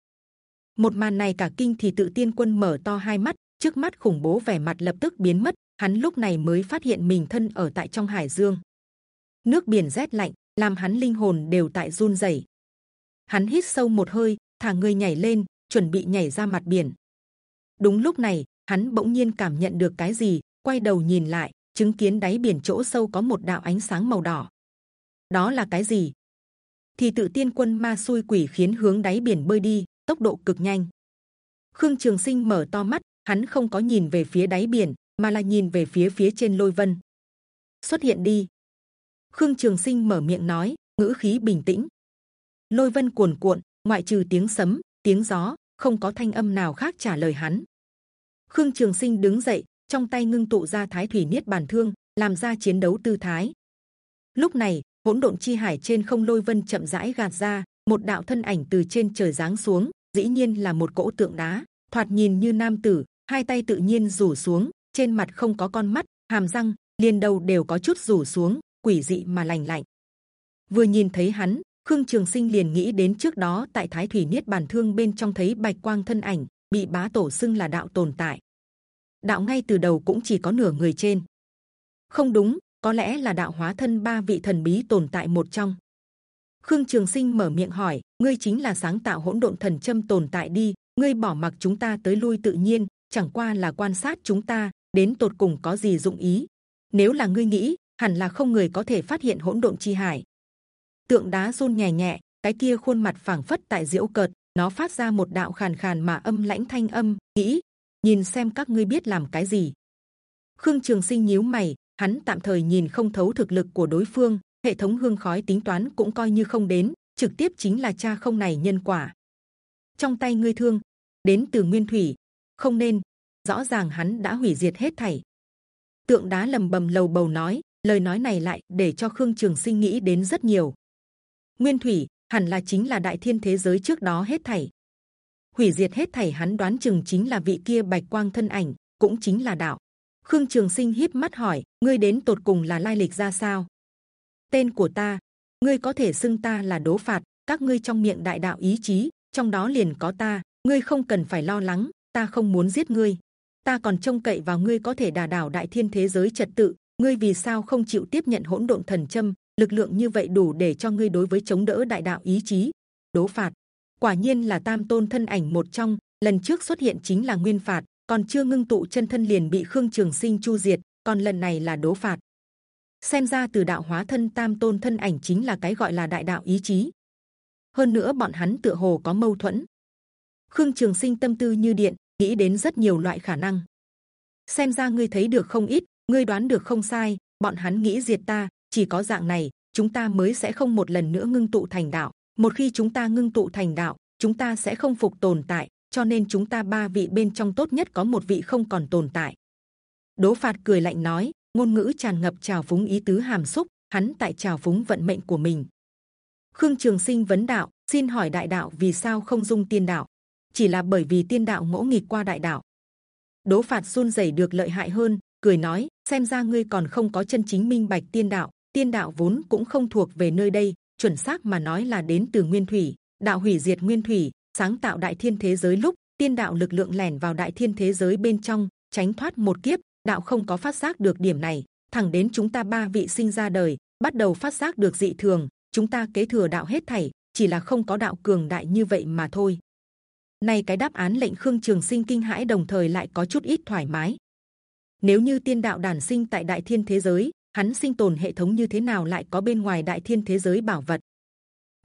một màn này cả kinh thì tự tiên quân mở to hai mắt trước mắt khủng bố vẻ mặt lập tức biến mất hắn lúc này mới phát hiện mình thân ở tại trong hải dương nước biển rét lạnh làm hắn linh hồn đều tại run rẩy hắn hít sâu một hơi thả người nhảy lên chuẩn bị nhảy ra mặt biển đúng lúc này hắn bỗng nhiên cảm nhận được cái gì quay đầu nhìn lại chứng kiến đáy biển chỗ sâu có một đạo ánh sáng màu đỏ. Đó là cái gì? Thì tự tiên quân ma xui quỷ khiến hướng đáy biển bơi đi, tốc độ cực nhanh. Khương Trường Sinh mở to mắt, hắn không có nhìn về phía đáy biển, mà là nhìn về phía phía trên lôi vân. Xuất hiện đi. Khương Trường Sinh mở miệng nói, ngữ khí bình tĩnh. Lôi vân cuồn cuộn, ngoại trừ tiếng sấm, tiếng gió, không có thanh âm nào khác trả lời hắn. Khương Trường Sinh đứng dậy, trong tay ngưng tụ ra thái thủy niết bàn thương làm ra chiến đấu tư thái lúc này hỗn độn chi hải trên không lôi vân chậm rãi gạt ra một đạo thân ảnh từ trên trời giáng xuống dĩ nhiên là một cỗ tượng đá thoạt nhìn như nam tử hai tay tự nhiên rủ xuống trên mặt không có con mắt hàm răng liền đầu đều có chút rủ xuống quỷ dị mà lành lạnh. Vừa nhìn thấy hắn, khương trường sinh liền nghĩ đến trước đó tại thái thủy niết bàn thương bên trong thấy bạch quang thân ảnh, bị bá tổ xưng là đạo tồn tại. Đạo ngay từ đầu cũng chỉ có nửa người trên. Không đúng, có lẽ là đạo hóa thân ba vị thần bí tồn tại một trong. Khương trường sinh mở miệng hỏi, ngươi chính là sáng tạo hỗn độn thần châm tồn tại đi, ngươi bỏ mặc chúng ta tới lui tự nhiên, chẳng qua là quan sát chúng ta, đến tột cùng có gì dụng ý? Nếu là ngươi nghĩ hẳn là không người có thể phát hiện hỗn độn chi hải. Tượng đá run nhẹ nhẹ, cái kia khuôn mặt phẳng phất tại diễu cợt, nó phát ra một đạo khàn khàn mà âm lãnh thanh âm, nghĩ, nhìn xem các ngươi biết làm cái gì. Khương trường sinh nhíu mày, hắn tạm thời nhìn không thấu thực lực của đối phương, hệ thống hương khói tính toán cũng coi như không đến, trực tiếp chính là cha không này nhân quả. Trong tay ngươi thương, đến từ nguyên thủy, không nên, rõ ràng hắn đã hủy diệt hết thảy. Tượng đá lầm bầm lầu bầu nói lời nói này lại để cho khương trường sinh nghĩ đến rất nhiều. Nguyên thủy hẳn là chính là đại thiên thế giới trước đó hết thảy. Hủy diệt hết thảy hắn đoán chừng chính là vị kia bạch quang thân ảnh, cũng chính là đạo. Khương trường sinh híp mắt hỏi, ngươi đến tột cùng là lai lịch ra sao? Tên của ta, ngươi có thể xưng ta là đố phạt, các ngươi trong miệng đại đạo ý chí, trong đó liền có ta, ngươi không cần phải lo lắng, ta không muốn giết ngươi. Ta còn trông cậy vào ngươi có thể đả đảo đại thiên thế giới trật tự ngươi vì sao không chịu tiếp nhận hỗn độn thần châm? Lực lượng như vậy đủ để cho ngươi đối với chống đỡ đại đạo ý chí. Đố phạt. Quả nhiên là tam tôn thân ảnh một trong, lần trước xuất hiện chính là nguyên phạt, còn chưa ngưng tụ chân thân liền bị khương trường sinh chu diệt, còn lần này là đố phạt. Xem ra từ đạo hóa thân tam tôn thân ảnh chính là cái gọi là đại đạo ý chí. Hơn nữa bọn hắn tựa hồ có mâu thuẫn. Khương trường sinh tâm tư như điện, nghĩ đến rất nhiều loại khả năng. Xem ra ngươi thấy được không ít ngươi đoán được không sai, bọn hắn nghĩ diệt ta, chỉ có dạng này, chúng ta mới sẽ không một lần nữa ngưng tụ thành đạo. Một khi chúng ta ngưng tụ thành đạo, chúng ta sẽ không phục tồn tại, cho nên chúng ta ba vị bên trong tốt nhất có một vị không còn tồn tại. Đố phạt cười lạnh nói, ngôn ngữ tràn ngập trào phúng ý tứ hàm xúc, hắn tại trào phúng vận mệnh của mình. Khương trường sinh vấn đạo, xin hỏi đại đạo vì sao không dung tiên đạo? Chỉ là bởi vì tiên đạo ngỗ nghịch qua đại đạo. Đố phạt run rẩy được lợi hại hơn, cười nói xem ra ngươi còn không có chân chính minh bạch tiên đạo tiên đạo vốn cũng không thuộc về nơi đây, chuẩn xác mà nói là đến từ nguyên thủy, đạo hủy diệt nguyên thủy, sáng tạo đại thiên thế giới lúc, tiên đạo lực lượng lẻn vào đại thiên thế giới bên trong, tránh thoát một kiếp, đạo không có phát giác được điểm này, thẳng đến chúng ta ba vị sinh ra đời, bắt đầu phát giác được dị thường, chúng ta kế thừa đạo hết thảy, chỉ là không có đạo cường đại như vậy mà thôi. Này cái đáp án lệnh khương trường sinh kinh hãi đồng thời lại có chút ít thoải mái nếu như tiên đạo đản sinh tại đại thiên thế giới, hắn sinh tồn hệ thống như thế nào lại có bên ngoài đại thiên thế giới bảo vật?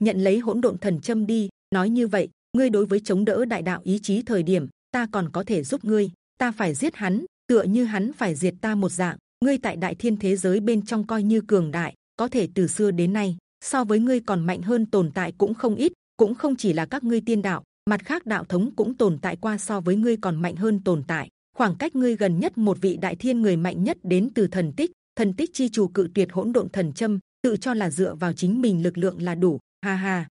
Nhận lấy hỗn độn thần châm đi, nói như vậy, ngươi đối với chống đỡ đại đạo ý chí thời điểm, ta còn có thể giúp ngươi, ta phải giết hắn, tựa như hắn phải diệt ta một dạng, ngươi tại đại thiên thế giới bên trong coi như cường đại, có thể từ xưa đến nay, so với ngươi còn mạnh hơn tồn tại cũng không ít, cũng không chỉ là các ngươi tiên đạo, mặt khác đạo thống cũng tồn tại qua so với ngươi còn mạnh hơn tồn tại khoảng cách ngươi gần nhất một vị đại thiên người mạnh nhất đến từ thần tích. Thần tích chi chủ cự tuyệt hỗn độn thần châm, tự cho là dựa vào chính mình lực lượng là đủ. Ha ha.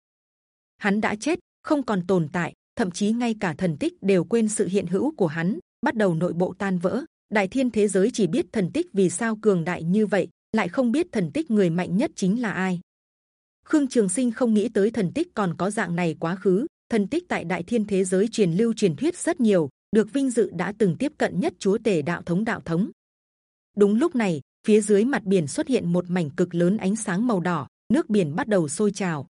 Hắn đã chết, không còn tồn tại, thậm chí ngay cả thần tích đều quên sự hiện hữu của hắn, bắt đầu nội bộ tan vỡ. Đại thiên thế giới chỉ biết thần tích vì sao cường đại như vậy, lại không biết thần tích người mạnh nhất chính là ai. Khương trường sinh không nghĩ tới thần tích còn có dạng này quá khứ. Thần tích tại đại thiên thế giới truyền lưu truyền thuyết rất nhiều được vinh dự đã từng tiếp cận nhất chúa tể đạo thống đạo thống. Đúng lúc này, phía dưới mặt biển xuất hiện một mảnh cực lớn ánh sáng màu đỏ, nước biển bắt đầu sôi trào.